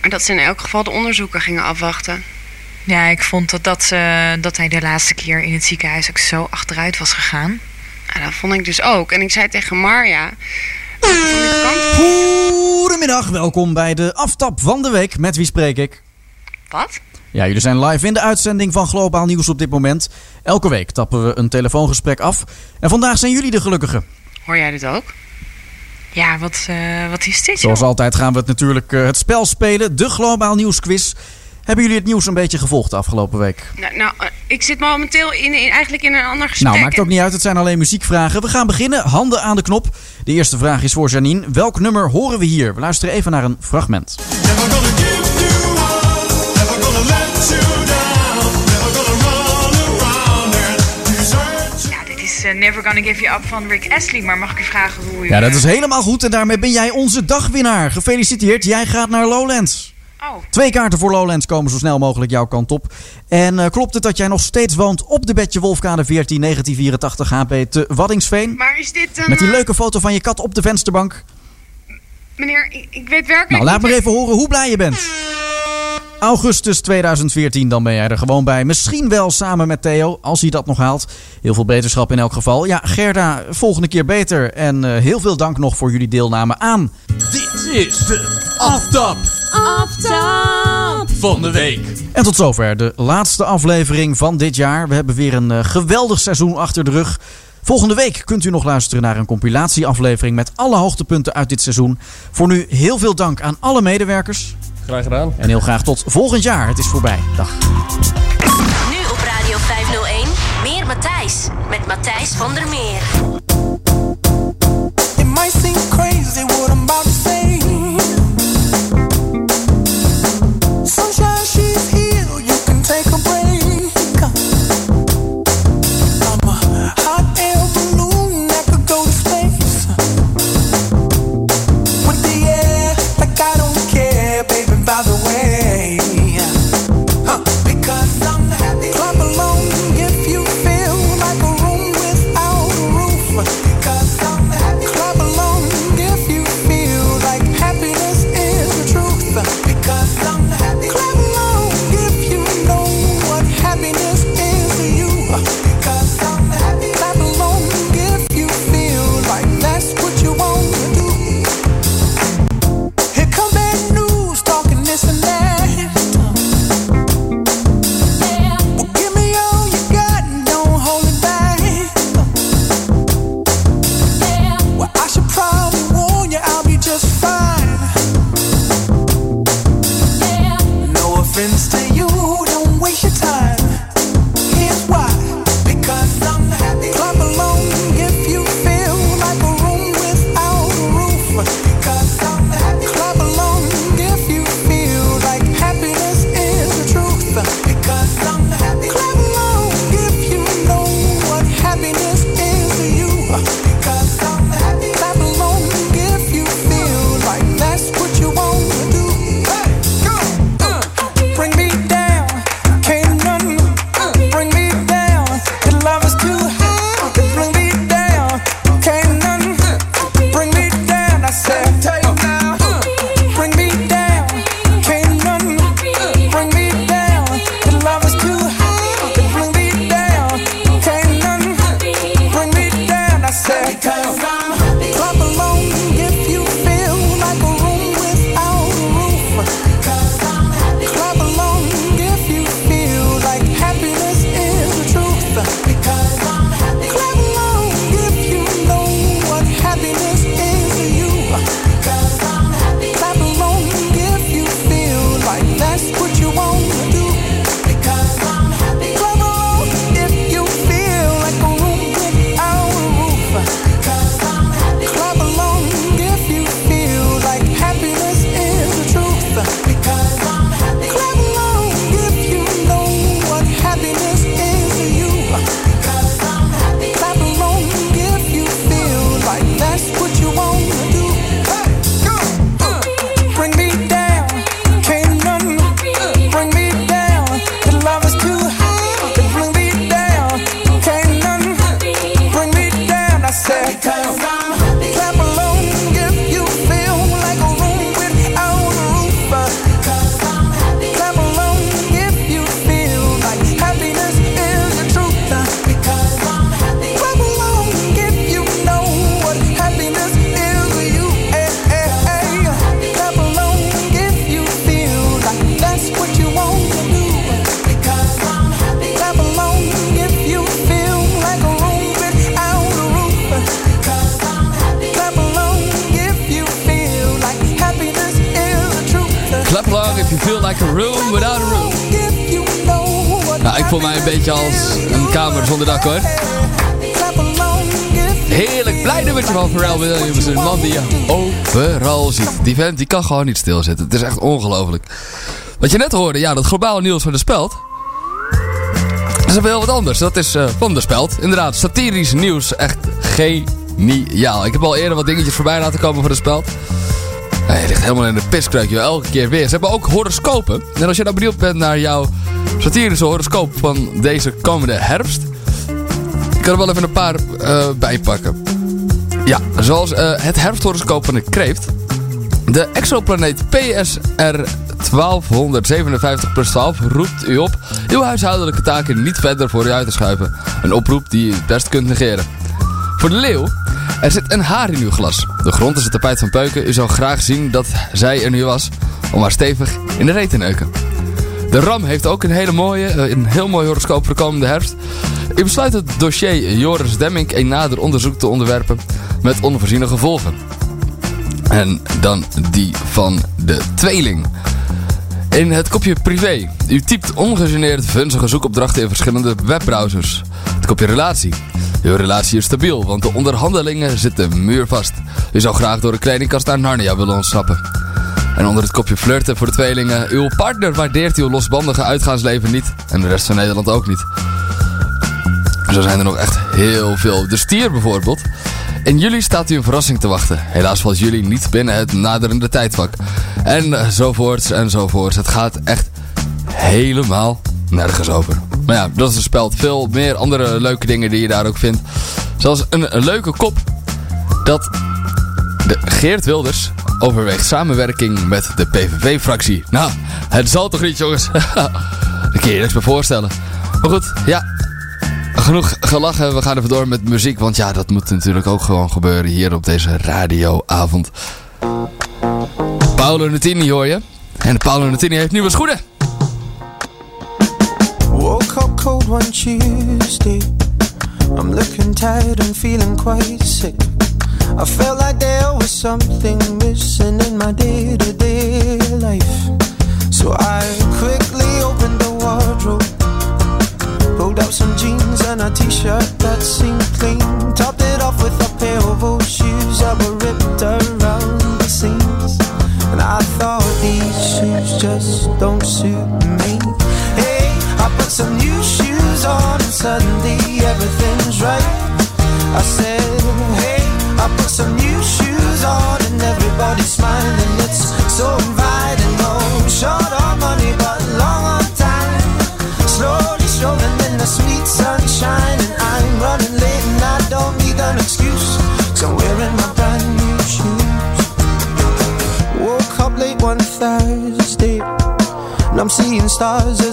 Speaker 19: Maar dat ze in elk geval de onderzoeken gingen afwachten.
Speaker 20: Ja, ik vond dat, dat, eh, dat hij de laatste keer in het ziekenhuis ook zo achteruit was gegaan.
Speaker 19: Ja, dat vond ik dus ook. En ik zei tegen Marja...
Speaker 17: Goedemiddag, welkom bij de aftap van de week. Met wie spreek ik?
Speaker 19: Wat?
Speaker 17: Ja, jullie zijn live in de uitzending van Globaal Nieuws op dit moment. Elke week tappen we een telefoongesprek af. En vandaag zijn jullie de gelukkigen.
Speaker 19: Hoor jij dit ook?
Speaker 20: Ja, wat, eh, wat is dit?
Speaker 17: Zoals
Speaker 20: joh?
Speaker 17: altijd gaan we het natuurlijk eh, het spel spelen, de Globaal Nieuws Quiz. Hebben jullie het nieuws een beetje gevolgd de afgelopen week?
Speaker 19: Nou, nou eh, ik zit momenteel in, in, eigenlijk in een ander gesprek.
Speaker 17: Nou, maakt ook niet uit, het zijn alleen muziekvragen. We gaan beginnen, handen aan de knop. De eerste vraag is voor Janine. Welk nummer horen we hier? We luisteren even naar een fragment.
Speaker 20: Ja, dit is Never Gonna Give You Up van Rick Astley. Maar mag ik u vragen hoe u...
Speaker 17: Ja, dat
Speaker 20: eh,
Speaker 17: is helemaal goed en daarmee ben jij onze dagwinnaar. Gefeliciteerd, jij gaat naar Lowlands.
Speaker 20: Oh.
Speaker 17: Twee kaarten voor Lowlands komen zo snel mogelijk jouw kant op. En eh, klopt het dat jij nog steeds woont op de Betje Wolfkade 14 1984 HP te Waddingsveen?
Speaker 19: Maar is dit een...
Speaker 17: Met die
Speaker 19: eh,
Speaker 17: leuke foto van je kat op de vensterbank.
Speaker 19: Meneer, ik, ik weet werkelijk
Speaker 17: Nou, laat maar even horen hoe blij je bent. Augustus 2014, dan ben jij er gewoon bij. Misschien wel samen met Theo, als hij dat nog haalt. Heel veel beterschap in elk geval. Ja, Gerda, volgende keer beter. En eh, heel veel dank nog voor jullie deelname aan.
Speaker 18: Dit is de aftap
Speaker 19: Aftap!
Speaker 18: Van de week.
Speaker 17: En tot zover de laatste aflevering van dit jaar. We hebben weer een eh, geweldig seizoen achter de rug. Volgende week kunt u nog luisteren naar een compilatieaflevering met alle hoogtepunten uit dit seizoen. Voor nu heel veel dank aan alle medewerkers.
Speaker 21: Graag gedaan.
Speaker 17: En heel graag tot volgend jaar. Het is voorbij. Dag.
Speaker 2: Nu op Radio 501, meer Matthijs. Met Matthijs van der Meer.
Speaker 22: It might seem crazy what I'm about to say.
Speaker 4: Die vent die kan gewoon niet stilzitten. Het is echt ongelooflijk. Wat je net hoorde, ja, dat globale nieuws van de Speld. Dat is wel wat anders. Dat is eh, van de Speld. Inderdaad, satirisch nieuws. Echt geniaal. Ik heb al eerder wat dingetjes voorbij laten komen van de Speld. Je ligt helemaal in de piskruik, joh. Elke keer weer. Ze hebben ook horoscopen. En als je nou benieuwd bent naar jouw satirische horoscoop van deze komende herfst... Ik kan er wel even een paar uh, bij pakken. Ja, zoals uh, het herfsthoroscoop van de kreeft. De exoplaneet PSR 1257 plus 12 roept u op uw huishoudelijke taken niet verder voor u uit te schuiven. Een oproep die u best kunt negeren. Voor de leeuw, er zit een haar in uw glas. De grond is het tapijt van peuken. U zou graag zien dat zij er nu was om haar stevig in de reet te neuken. De Ram heeft ook een, hele mooie, een heel mooi horoscoop voor de komende herfst. U besluit het dossier Joris Demming een nader onderzoek te onderwerpen met onvoorziene gevolgen. En dan die van de tweeling. In het kopje privé. U typt ongegeneerd vunzige zoekopdrachten in verschillende webbrowsers. Het kopje relatie. Uw relatie is stabiel, want de onderhandelingen zitten muurvast. U zou graag door de kledingkast naar Narnia willen ontsnappen. En onder het kopje flirten voor de tweelingen. Uw partner waardeert uw losbandige uitgaansleven niet. En de rest van Nederland ook niet. Zo zijn er nog echt heel veel. De stier bijvoorbeeld. In juli staat u een verrassing te wachten. Helaas valt juli niet binnen het naderende tijdvak. En zovoorts en zovoorts. Het gaat echt helemaal nergens over. Maar ja, dat is een speld. Veel meer andere leuke dingen die je daar ook vindt. Zoals een, leuke kop. Dat de Geert Wilders overweegt samenwerking met de PVV-fractie. Nou, het zal toch niet jongens. Daar kun je je niks meer voorstellen. Maar goed, ja, Genoeg gelachen, we gaan even door met muziek. Want ja, dat moet natuurlijk ook gewoon gebeuren hier op deze radioavond. Paolo Nutini hoor je. En Paolo Nutini heeft nieuwe schoenen.
Speaker 12: Woke up cold one Tuesday. I'm looking tired and feeling quite sick. I felt like there was something missing in my day-to-day life. So I quickly opened the wardrobe. Pulled out some jeans and a t-shirt that seemed clean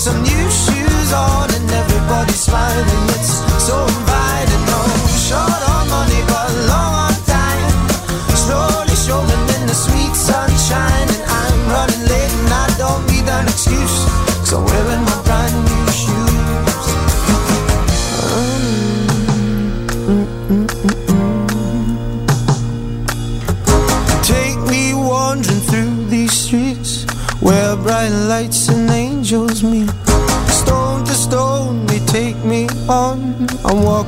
Speaker 12: some new shoes on and everybody's smiling. It's so inviting, oh, no short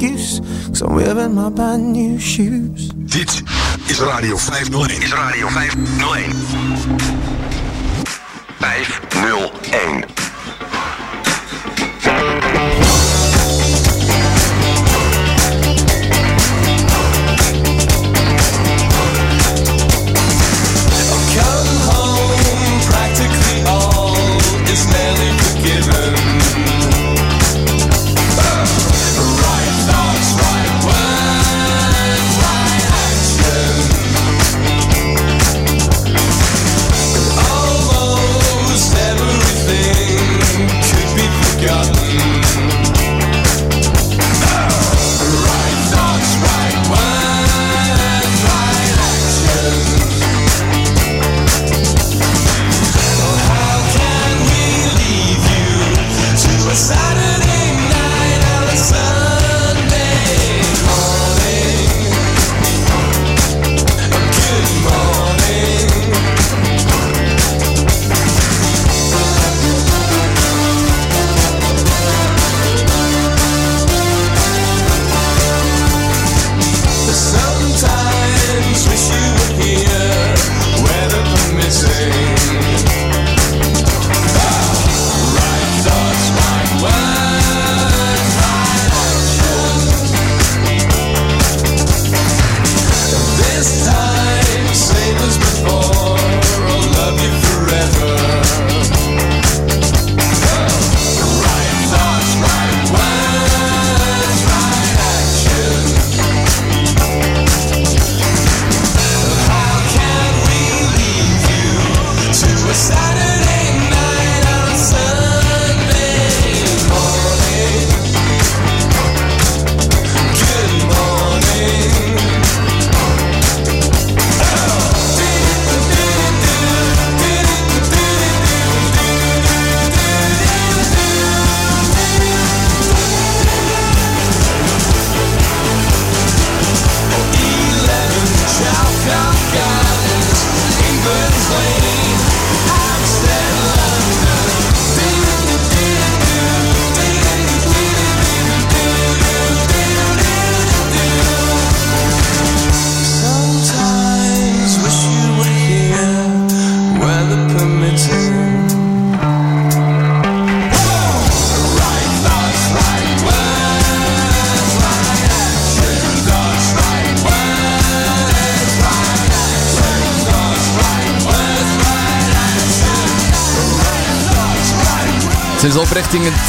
Speaker 12: Need an excuse. Cause I'm wearing my brand new shoes.
Speaker 16: Dit is Radio 501. Is Radio 501. 501.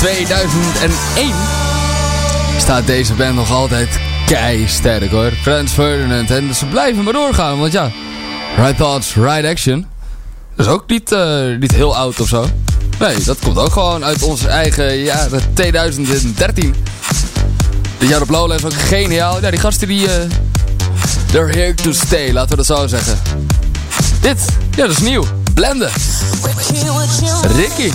Speaker 4: 2001 staat deze band nog altijd kei sterk hoor. Frans Ferdinand. En ze blijven maar doorgaan. Want ja, Right Thoughts, Right Action. Dat is ook niet, eh, niet heel oud of zo. Nee, dat komt ook gewoon uit onze eigen jaren 2013. Dit jaar op Lowlands ook geniaal. Ja, die gasten die... eh they're here to stay, laten we dat zo zeggen. Dit, ja, dat is nieuw. Blenden. Ricky.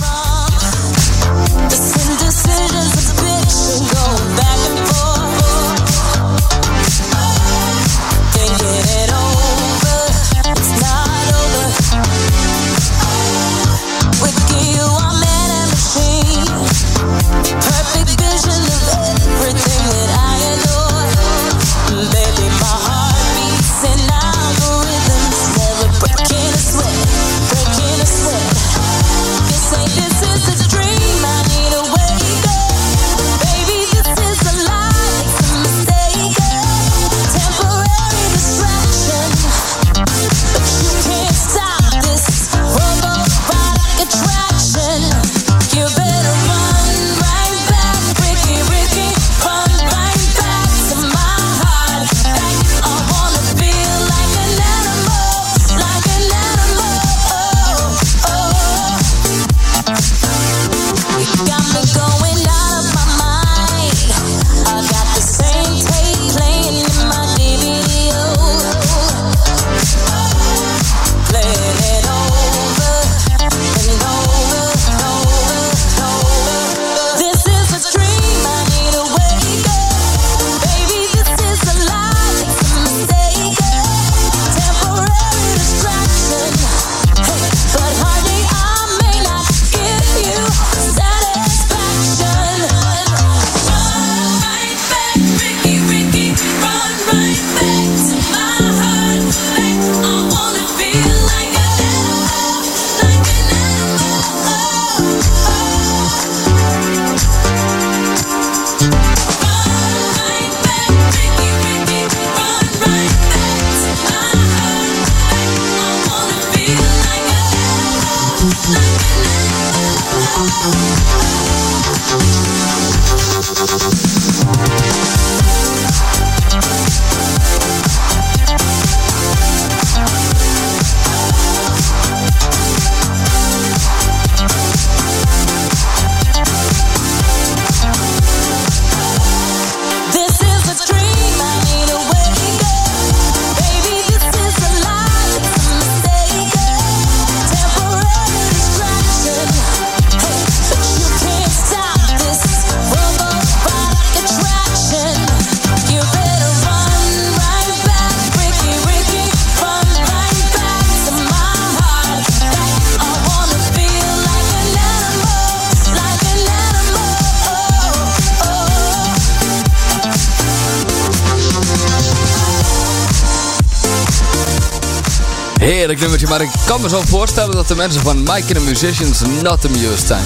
Speaker 4: Maar ik kan me zo voorstellen dat de mensen van Mike and the Musicians not amused zijn.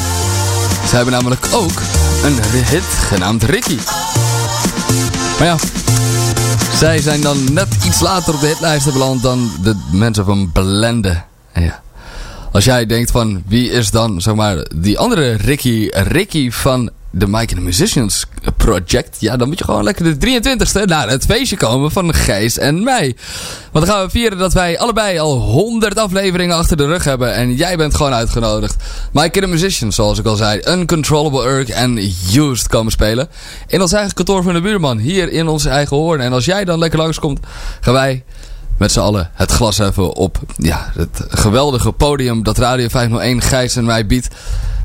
Speaker 4: Ze hebben namelijk ook een hit genaamd Ricky. Maar ja, zij zijn dan net iets later op de hitlijsten beland dan de mensen van Blende. En ja, als jij denkt van wie is dan zeg maar die andere Ricky, Ricky van de Mike and the Musicians Project. Ja, dan moet je gewoon lekker de 23ste naar het feestje komen van Gijs en mij. Want dan gaan we vieren dat wij allebei al 100 afleveringen achter de rug hebben. En jij bent gewoon uitgenodigd. Mike and the Musicians, zoals ik al zei. Uncontrollable Urk en Used komen spelen. In ons eigen kantoor van de buurman. Hier in onze eigen hoorn. En als jij dan lekker langskomt, gaan wij met z'n allen het glas even op ja, het geweldige podium dat Radio 501 Gijs en mij biedt.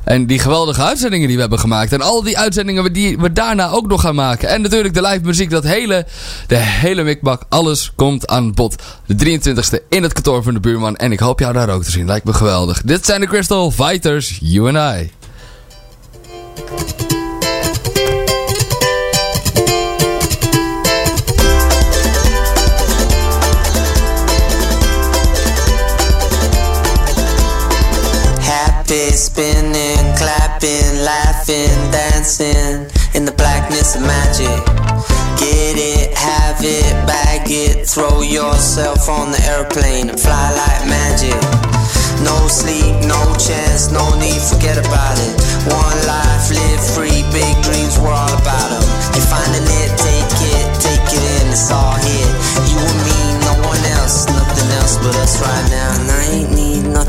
Speaker 4: En die geweldige uitzendingen die we hebben gemaakt. En al die uitzendingen die we daarna ook nog gaan maken. En natuurlijk de live muziek, dat hele, de hele mikbak. Alles komt aan bod. De 23e in het kantoor van de buurman. En ik hoop jou daar ook te zien. Lijkt me geweldig. Dit zijn de Crystal Fighters, you and I.
Speaker 23: Happy, spinning, clapping, laughing, dancing in the blackness of magic. Get it, have it, bag it, throw yourself on the airplane and fly like magic. No sleep, no chance, no need, forget about it. One life, live free, big dreams, we're all about them. You're finding it, take it, take it in, it's all here. You and me, no one else, nothing else but us right now.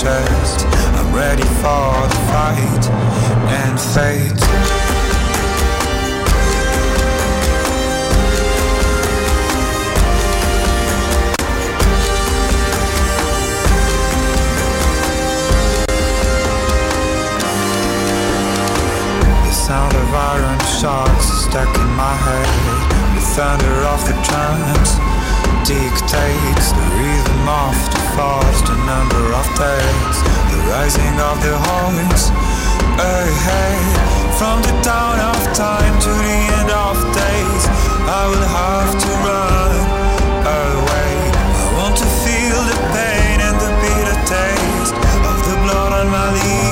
Speaker 24: chest. I'm ready for the fight and fate. The sound of iron shots stuck in my head. The thunder of the drums dictates the rhythm of the fast, the number of days, the rising of the horns ahead. From the dawn of time to the end of days, I will have to run away. I want to feel the pain and the bitter taste of the blood on my lips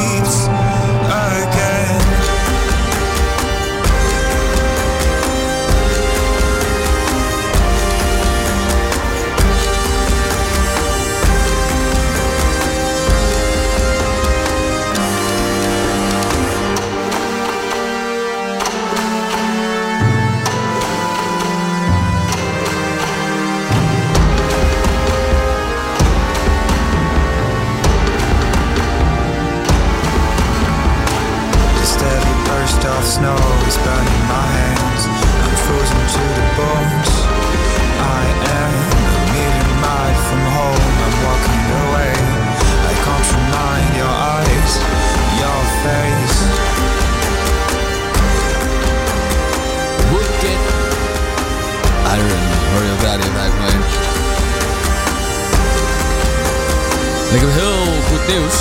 Speaker 24: snow is burning my hands. I'm frozen to the bones. I am a million miles from home. I'm walking away. I can't remind your eyes, your face.
Speaker 4: Wicked Iron, hoor je op Radio 501. En ik heb heel goed nieuws.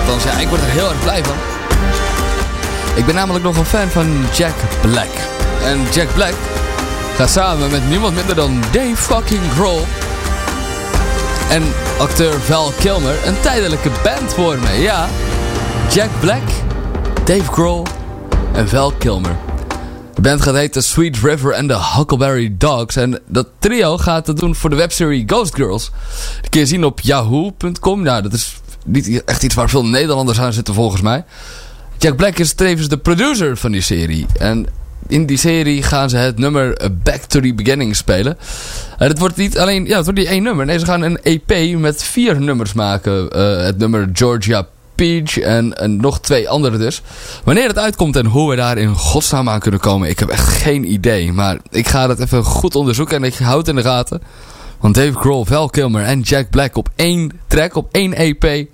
Speaker 4: Althans, ja, ik word er heel erg blij van. Ik ben namelijk nog een fan van Jack Black. En Jack Black gaat samen met niemand minder dan Dave fucking Grohl en acteur Val Kilmer een tijdelijke band vormen. Ja, Jack Black, Dave Grohl en Val Kilmer. De band gaat heten Sweet River and the Huckleberry Dogs. En dat trio gaat het doen voor de webserie Ghost Girls. Die kun je zien op yahoo.com. Nou, dat is niet echt iets waar veel Nederlanders aan zitten volgens mij. Jack Black is tevens de producer van die serie. En in die serie gaan ze het nummer Back to the Beginning spelen. En het wordt niet alleen, ja, het wordt niet één nummer. Nee, ze gaan een EP met vier nummers maken. Eh, het nummer Georgia Peach en, nog twee andere dus. Wanneer het uitkomt en hoe we daar in godsnaam aan kunnen komen, ik heb echt geen idee. Maar ik ga dat even goed onderzoeken en ik houd het in de gaten. Want Dave Grohl, Val Kilmer en Jack Black op één track, op één EP.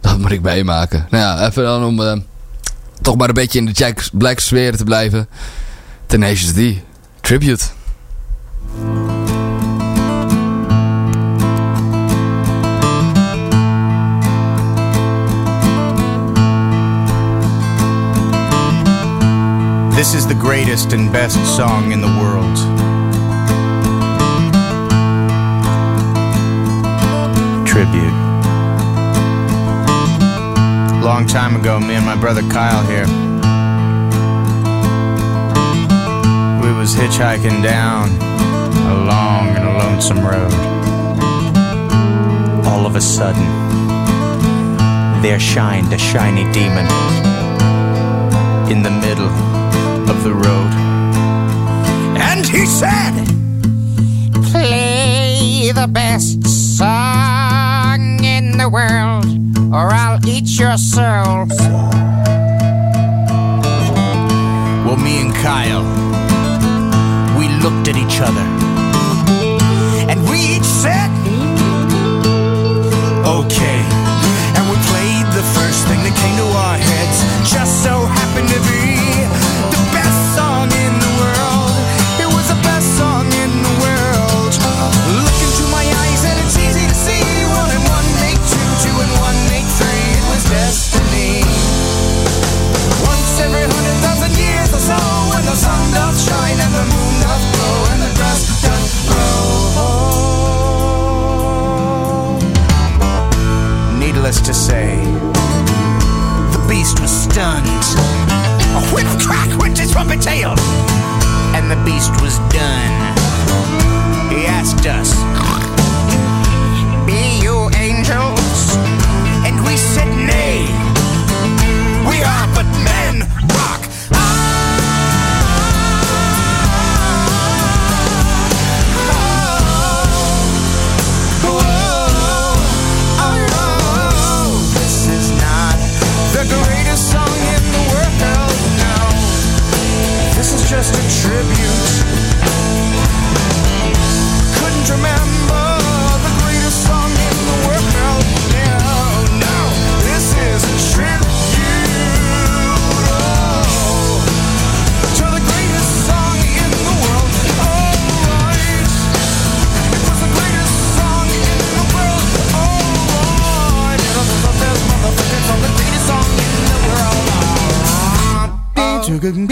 Speaker 4: Dat moet ik meemaken. Nou ja, even dan om eh, toch maar een beetje in de Jack Black sfeer te blijven. Tenacious D, Tribute.
Speaker 25: This is the greatest and best song in the world. Tribute. Long time ago, me and my brother Kyle here. We was hitchhiking down a long and a lonesome road. All of a sudden, there shined a shiny demon in the middle of the road. And he said,
Speaker 26: Play the best song in the world, or I'll eat your soul.
Speaker 25: Well, me and Kyle, we looked at each other, and we each said, okay. And we played the first thing that came to our heads, just so happened to be. Whip crack went his trumpet tail, and the beast was done. He asked us, And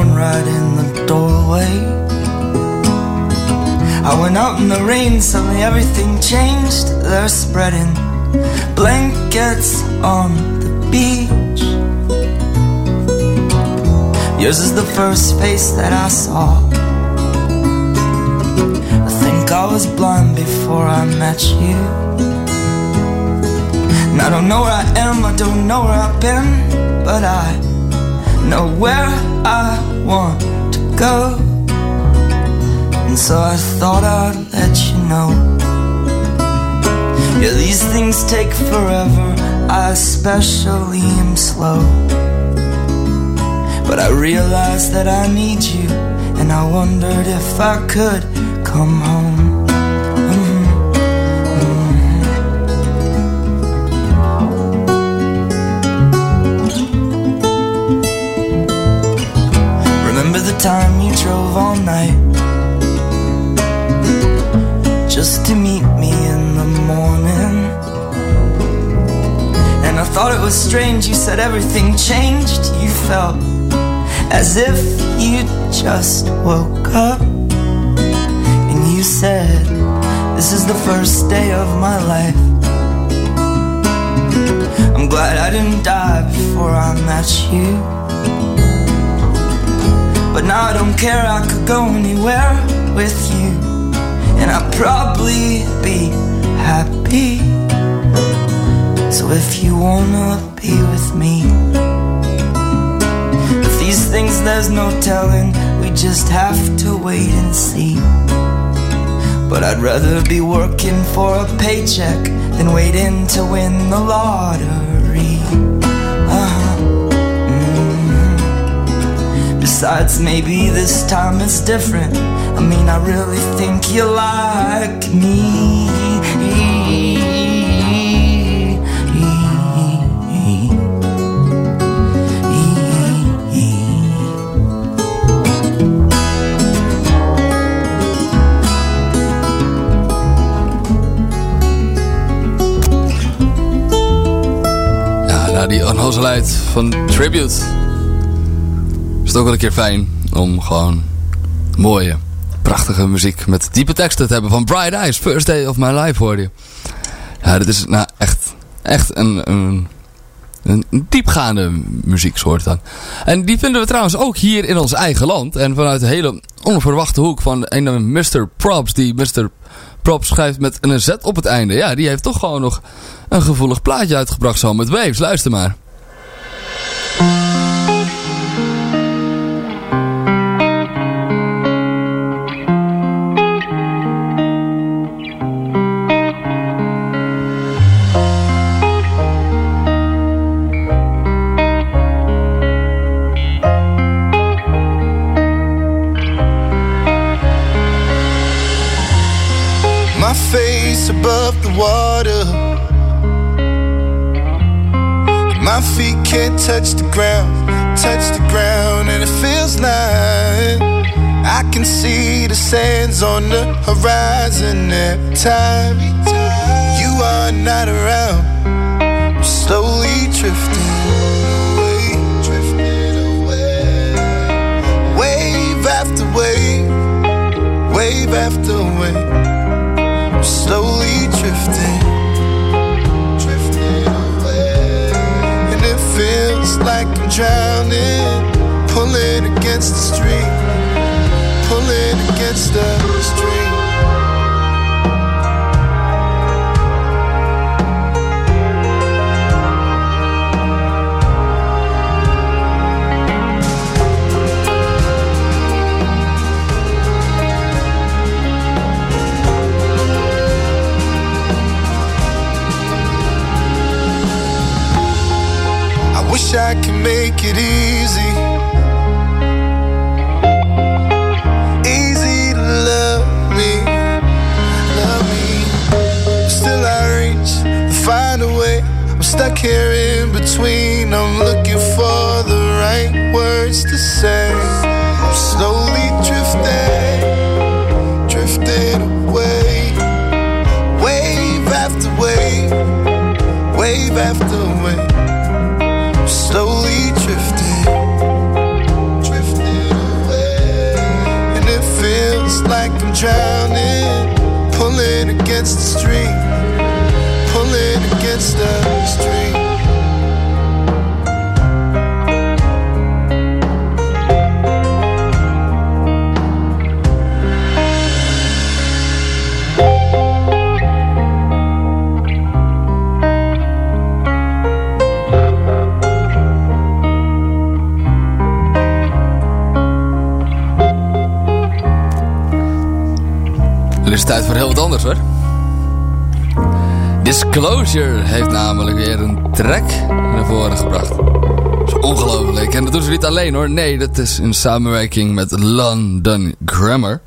Speaker 26: Right in the doorway. I went out in the rain, suddenly everything changed. They're spreading blankets on the beach. Yours is the first face that I saw. I think I was blind before I met you. And I don't know where I am, I don't know where I've been, but I know where I want to go. And so I thought I'd let you know. Yeah, these things take forever, I especially am slow. But I realized that I need you, and I wondered if I could come home. Was strange, you said everything changed. You felt as if you just woke up. And you said, This is the first day of my life. I'm glad I didn't die before I met you. But now I don't care, I could go anywhere with you. and I'd probably be happy. So if you wanna be with me, if these things there's no telling, we just have to wait and see. But I'd rather be working for a paycheck than waiting to win the lottery. Uh-huh. Mhm. Besides, maybe this time it's different. I mean, I really think you like me.
Speaker 4: Onnozelheid van Tribute is het ook wel een keer fijn om gewoon mooie, prachtige muziek met diepe teksten te hebben van Bright Eyes, First Day of My Life hoorde je. Ja, dit is nou echt, echt een, een, een diepgaande muzieksoort dan. En die vinden we trouwens ook hier in ons eigen land. En vanuit een hele onverwachte hoek van een Mr. Props, die Mr. Props schrijft met een Z op het einde. Ja, die heeft toch gewoon nog een gevoelig plaatje uitgebracht zo met Waves. Luister maar.
Speaker 27: The water. My feet can't touch the ground, touch the ground, and it feels like I can see the sands on the horizon every time you are not around.
Speaker 4: Nee, dat is in samenwerking met London Grammar.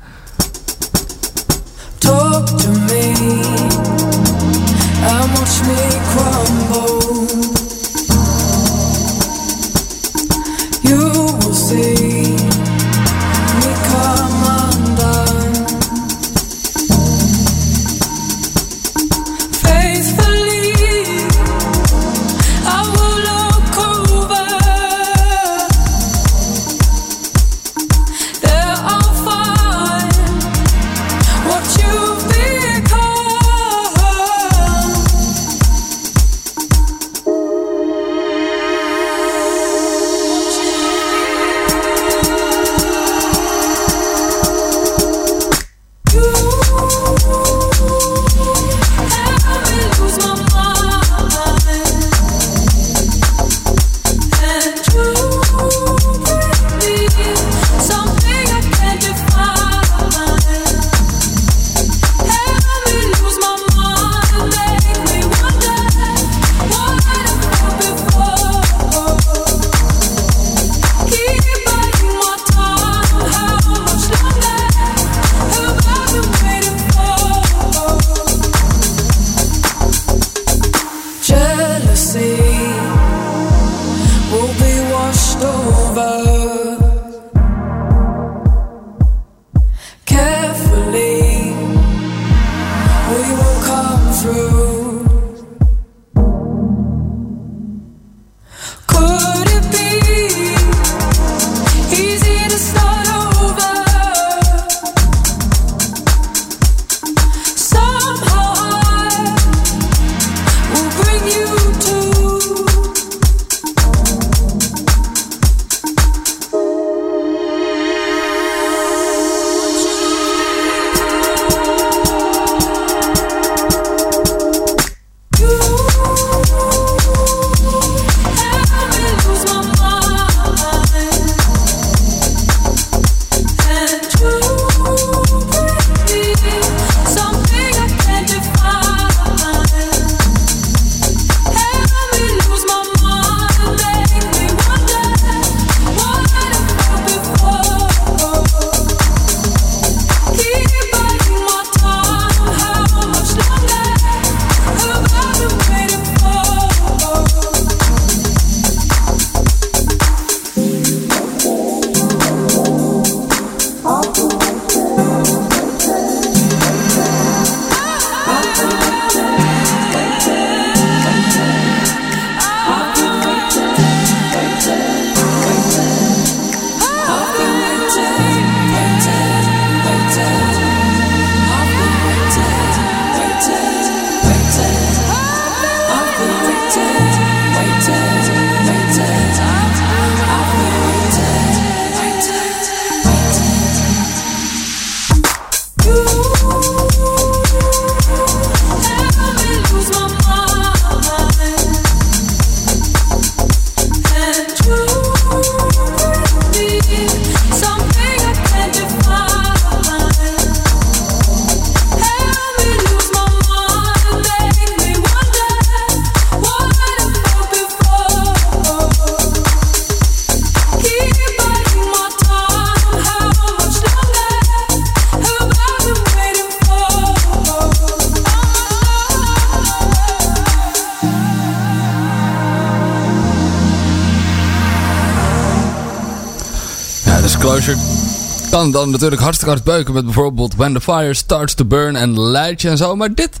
Speaker 4: Dan natuurlijk hartstikke hard beuken met bijvoorbeeld When the Fire Starts to Burn en Leidje en zo. Maar dit,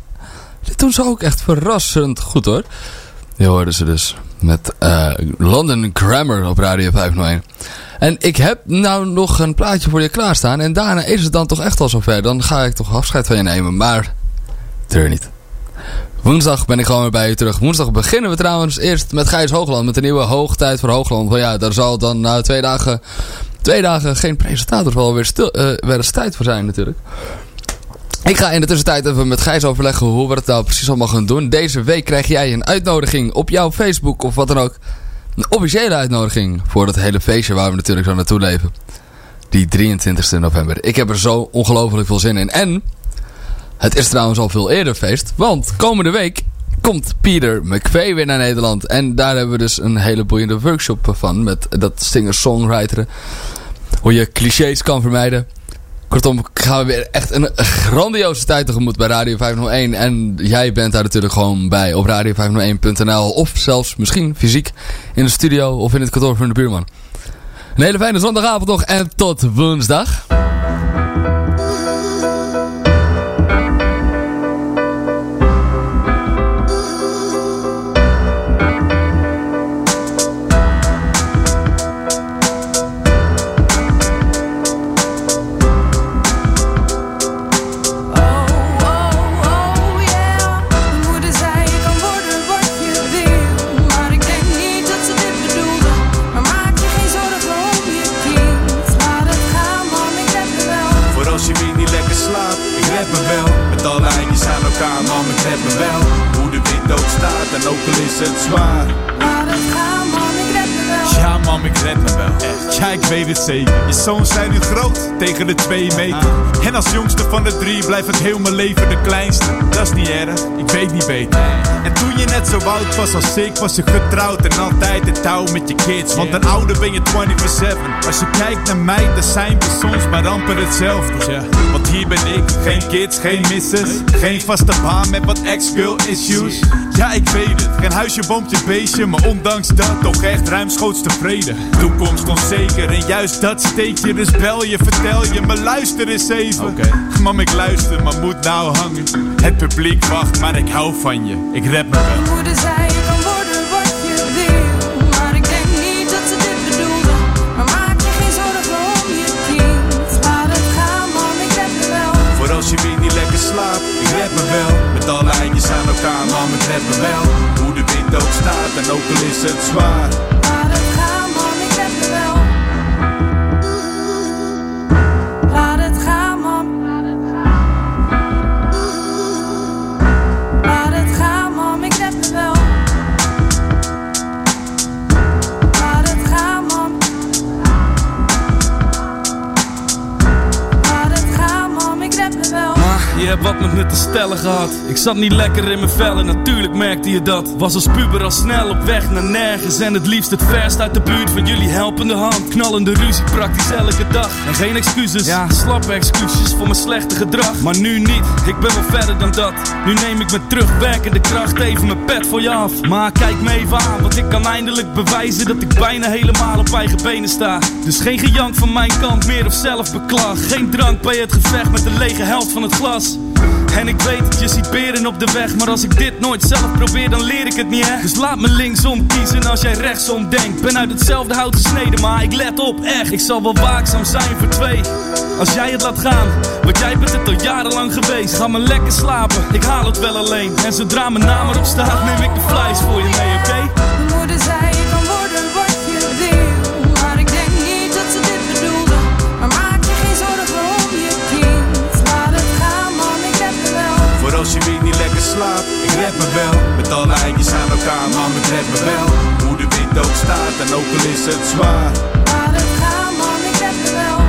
Speaker 4: dit doen ze ook echt verrassend goed hoor. Die hoorden ze dus met eh, London Grammar op Radio 501. En ik heb nou nog een plaatje voor je klaarstaan. En daarna is het dan toch echt al zover. Dan ga ik toch afscheid van je nemen. Maar, deur niet. Woensdag ben ik gewoon weer bij je terug. Woensdag beginnen we trouwens eerst met Gijs Hoogland. Met de nieuwe Hoogtijd voor Hoogland. Want ja, daar zal dan na twee dagen, twee dagen geen presentator wel weer, stil, eh weer eens tijd voor zijn natuurlijk. Ik ga in de tussentijd even met Gijs overleggen hoe we het nou precies allemaal gaan doen. Deze week krijg jij een uitnodiging op jouw Facebook of wat dan ook. Een officiële uitnodiging voor dat hele feestje waar we natuurlijk zo naartoe leven. Die 23 november. Ik heb er zo ongelooflijk veel zin in. En het is trouwens al veel eerder feest. Want komende week komt Peter McVeigh weer naar Nederland. En daar hebben we dus een hele boeiende workshop van. Met dat singer-songwriteren. Hoe je clichés kan vermijden. Kortom, gaan we weer echt een grandioze tijd tegemoet bij Radio 501. En jij bent daar natuurlijk gewoon bij op radio501.nl. Of zelfs misschien fysiek in de studio of in het kantoor van de buurman. Een hele fijne zondagavond nog en tot woensdag.
Speaker 9: Ook al is het zwaar.
Speaker 10: Het gaan man, ik red me wel.
Speaker 9: Ja, mam, ik red me wel. Echt, ja, ik weet het zeker. Je zoons zijn nu groot, tegen de twee meter. En als jongste van de drie blijf ik heel mijn leven de kleinste. Dat is niet erg, ik weet niet beter. En toen je net zo oud was als ik, was je getrouwd en altijd in touw met je kids. Want een ouder ben je 24-7. Als je kijkt naar mij, dan zijn we soms maar amper hetzelfde. Want hier ben ik, geen kids, geen misses. Geen vaste baan met wat ex-girl issues. Ja, ik weet het, geen huisje, boompje, beestje. Maar ondanks dat, toch echt ruimschoots tevreden. Toekomst onzeker en juist dat steek je. Dus bel je, vertel je, maar luister eens even. Mam, ik luister, maar moet nou hangen. Het publiek wacht, maar ik hou van je. Ik red me wel. Me wel. Hoe de wind ook staat en ook al is het zwaar.
Speaker 28: Hebt wat met me te stellen gehad. Ik zat niet lekker in mijn vel en natuurlijk merkte je dat. Was als puber al snel op weg naar nergens. En het liefst het verst uit de buurt van jullie helpende hand. Knallende ruzie praktisch elke dag. En geen excuses, ja, slappe excuses voor mijn slechte gedrag. Maar nu niet, ik ben wel verder dan dat. Nu neem ik met terugwerkende kracht even mijn pet voor je af. Maar kijk me even aan, want ik kan eindelijk bewijzen dat ik bijna helemaal op eigen benen sta. Dus geen gejank van mijn kant meer of zelfbeklag. Geen drank bij het gevecht met de lege helft van het glas. En ik weet dat je ziet beren op de weg Maar als ik dit nooit zelf probeer dan leer ik het niet hè? Dus laat me linksom kiezen als jij rechtsom denkt. Ben uit hetzelfde houten snede maar ik let op echt. Ik zal wel waakzaam zijn voor twee. Als jij het laat gaan Want jij bent het al jarenlang geweest. Ga maar lekker slapen, ik haal het wel alleen. En zodra mijn naam erop staat neem ik de flyers voor je mee oké?
Speaker 10: Mijn moeder zei
Speaker 29: wel. Met alle eindjes aan elkaar, man, ik red me wel. Hoe de wind ook staat en ook al is het zwaar.
Speaker 10: Laat het gaan man, ik heb er wel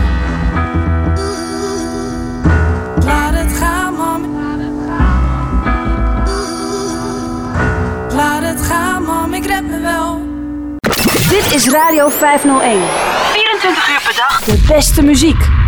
Speaker 10: Laat het gaan man Laat het gaan man, ik red me wel
Speaker 1: Dit is Radio 501.
Speaker 2: 24 uur per dag.
Speaker 1: De beste muziek.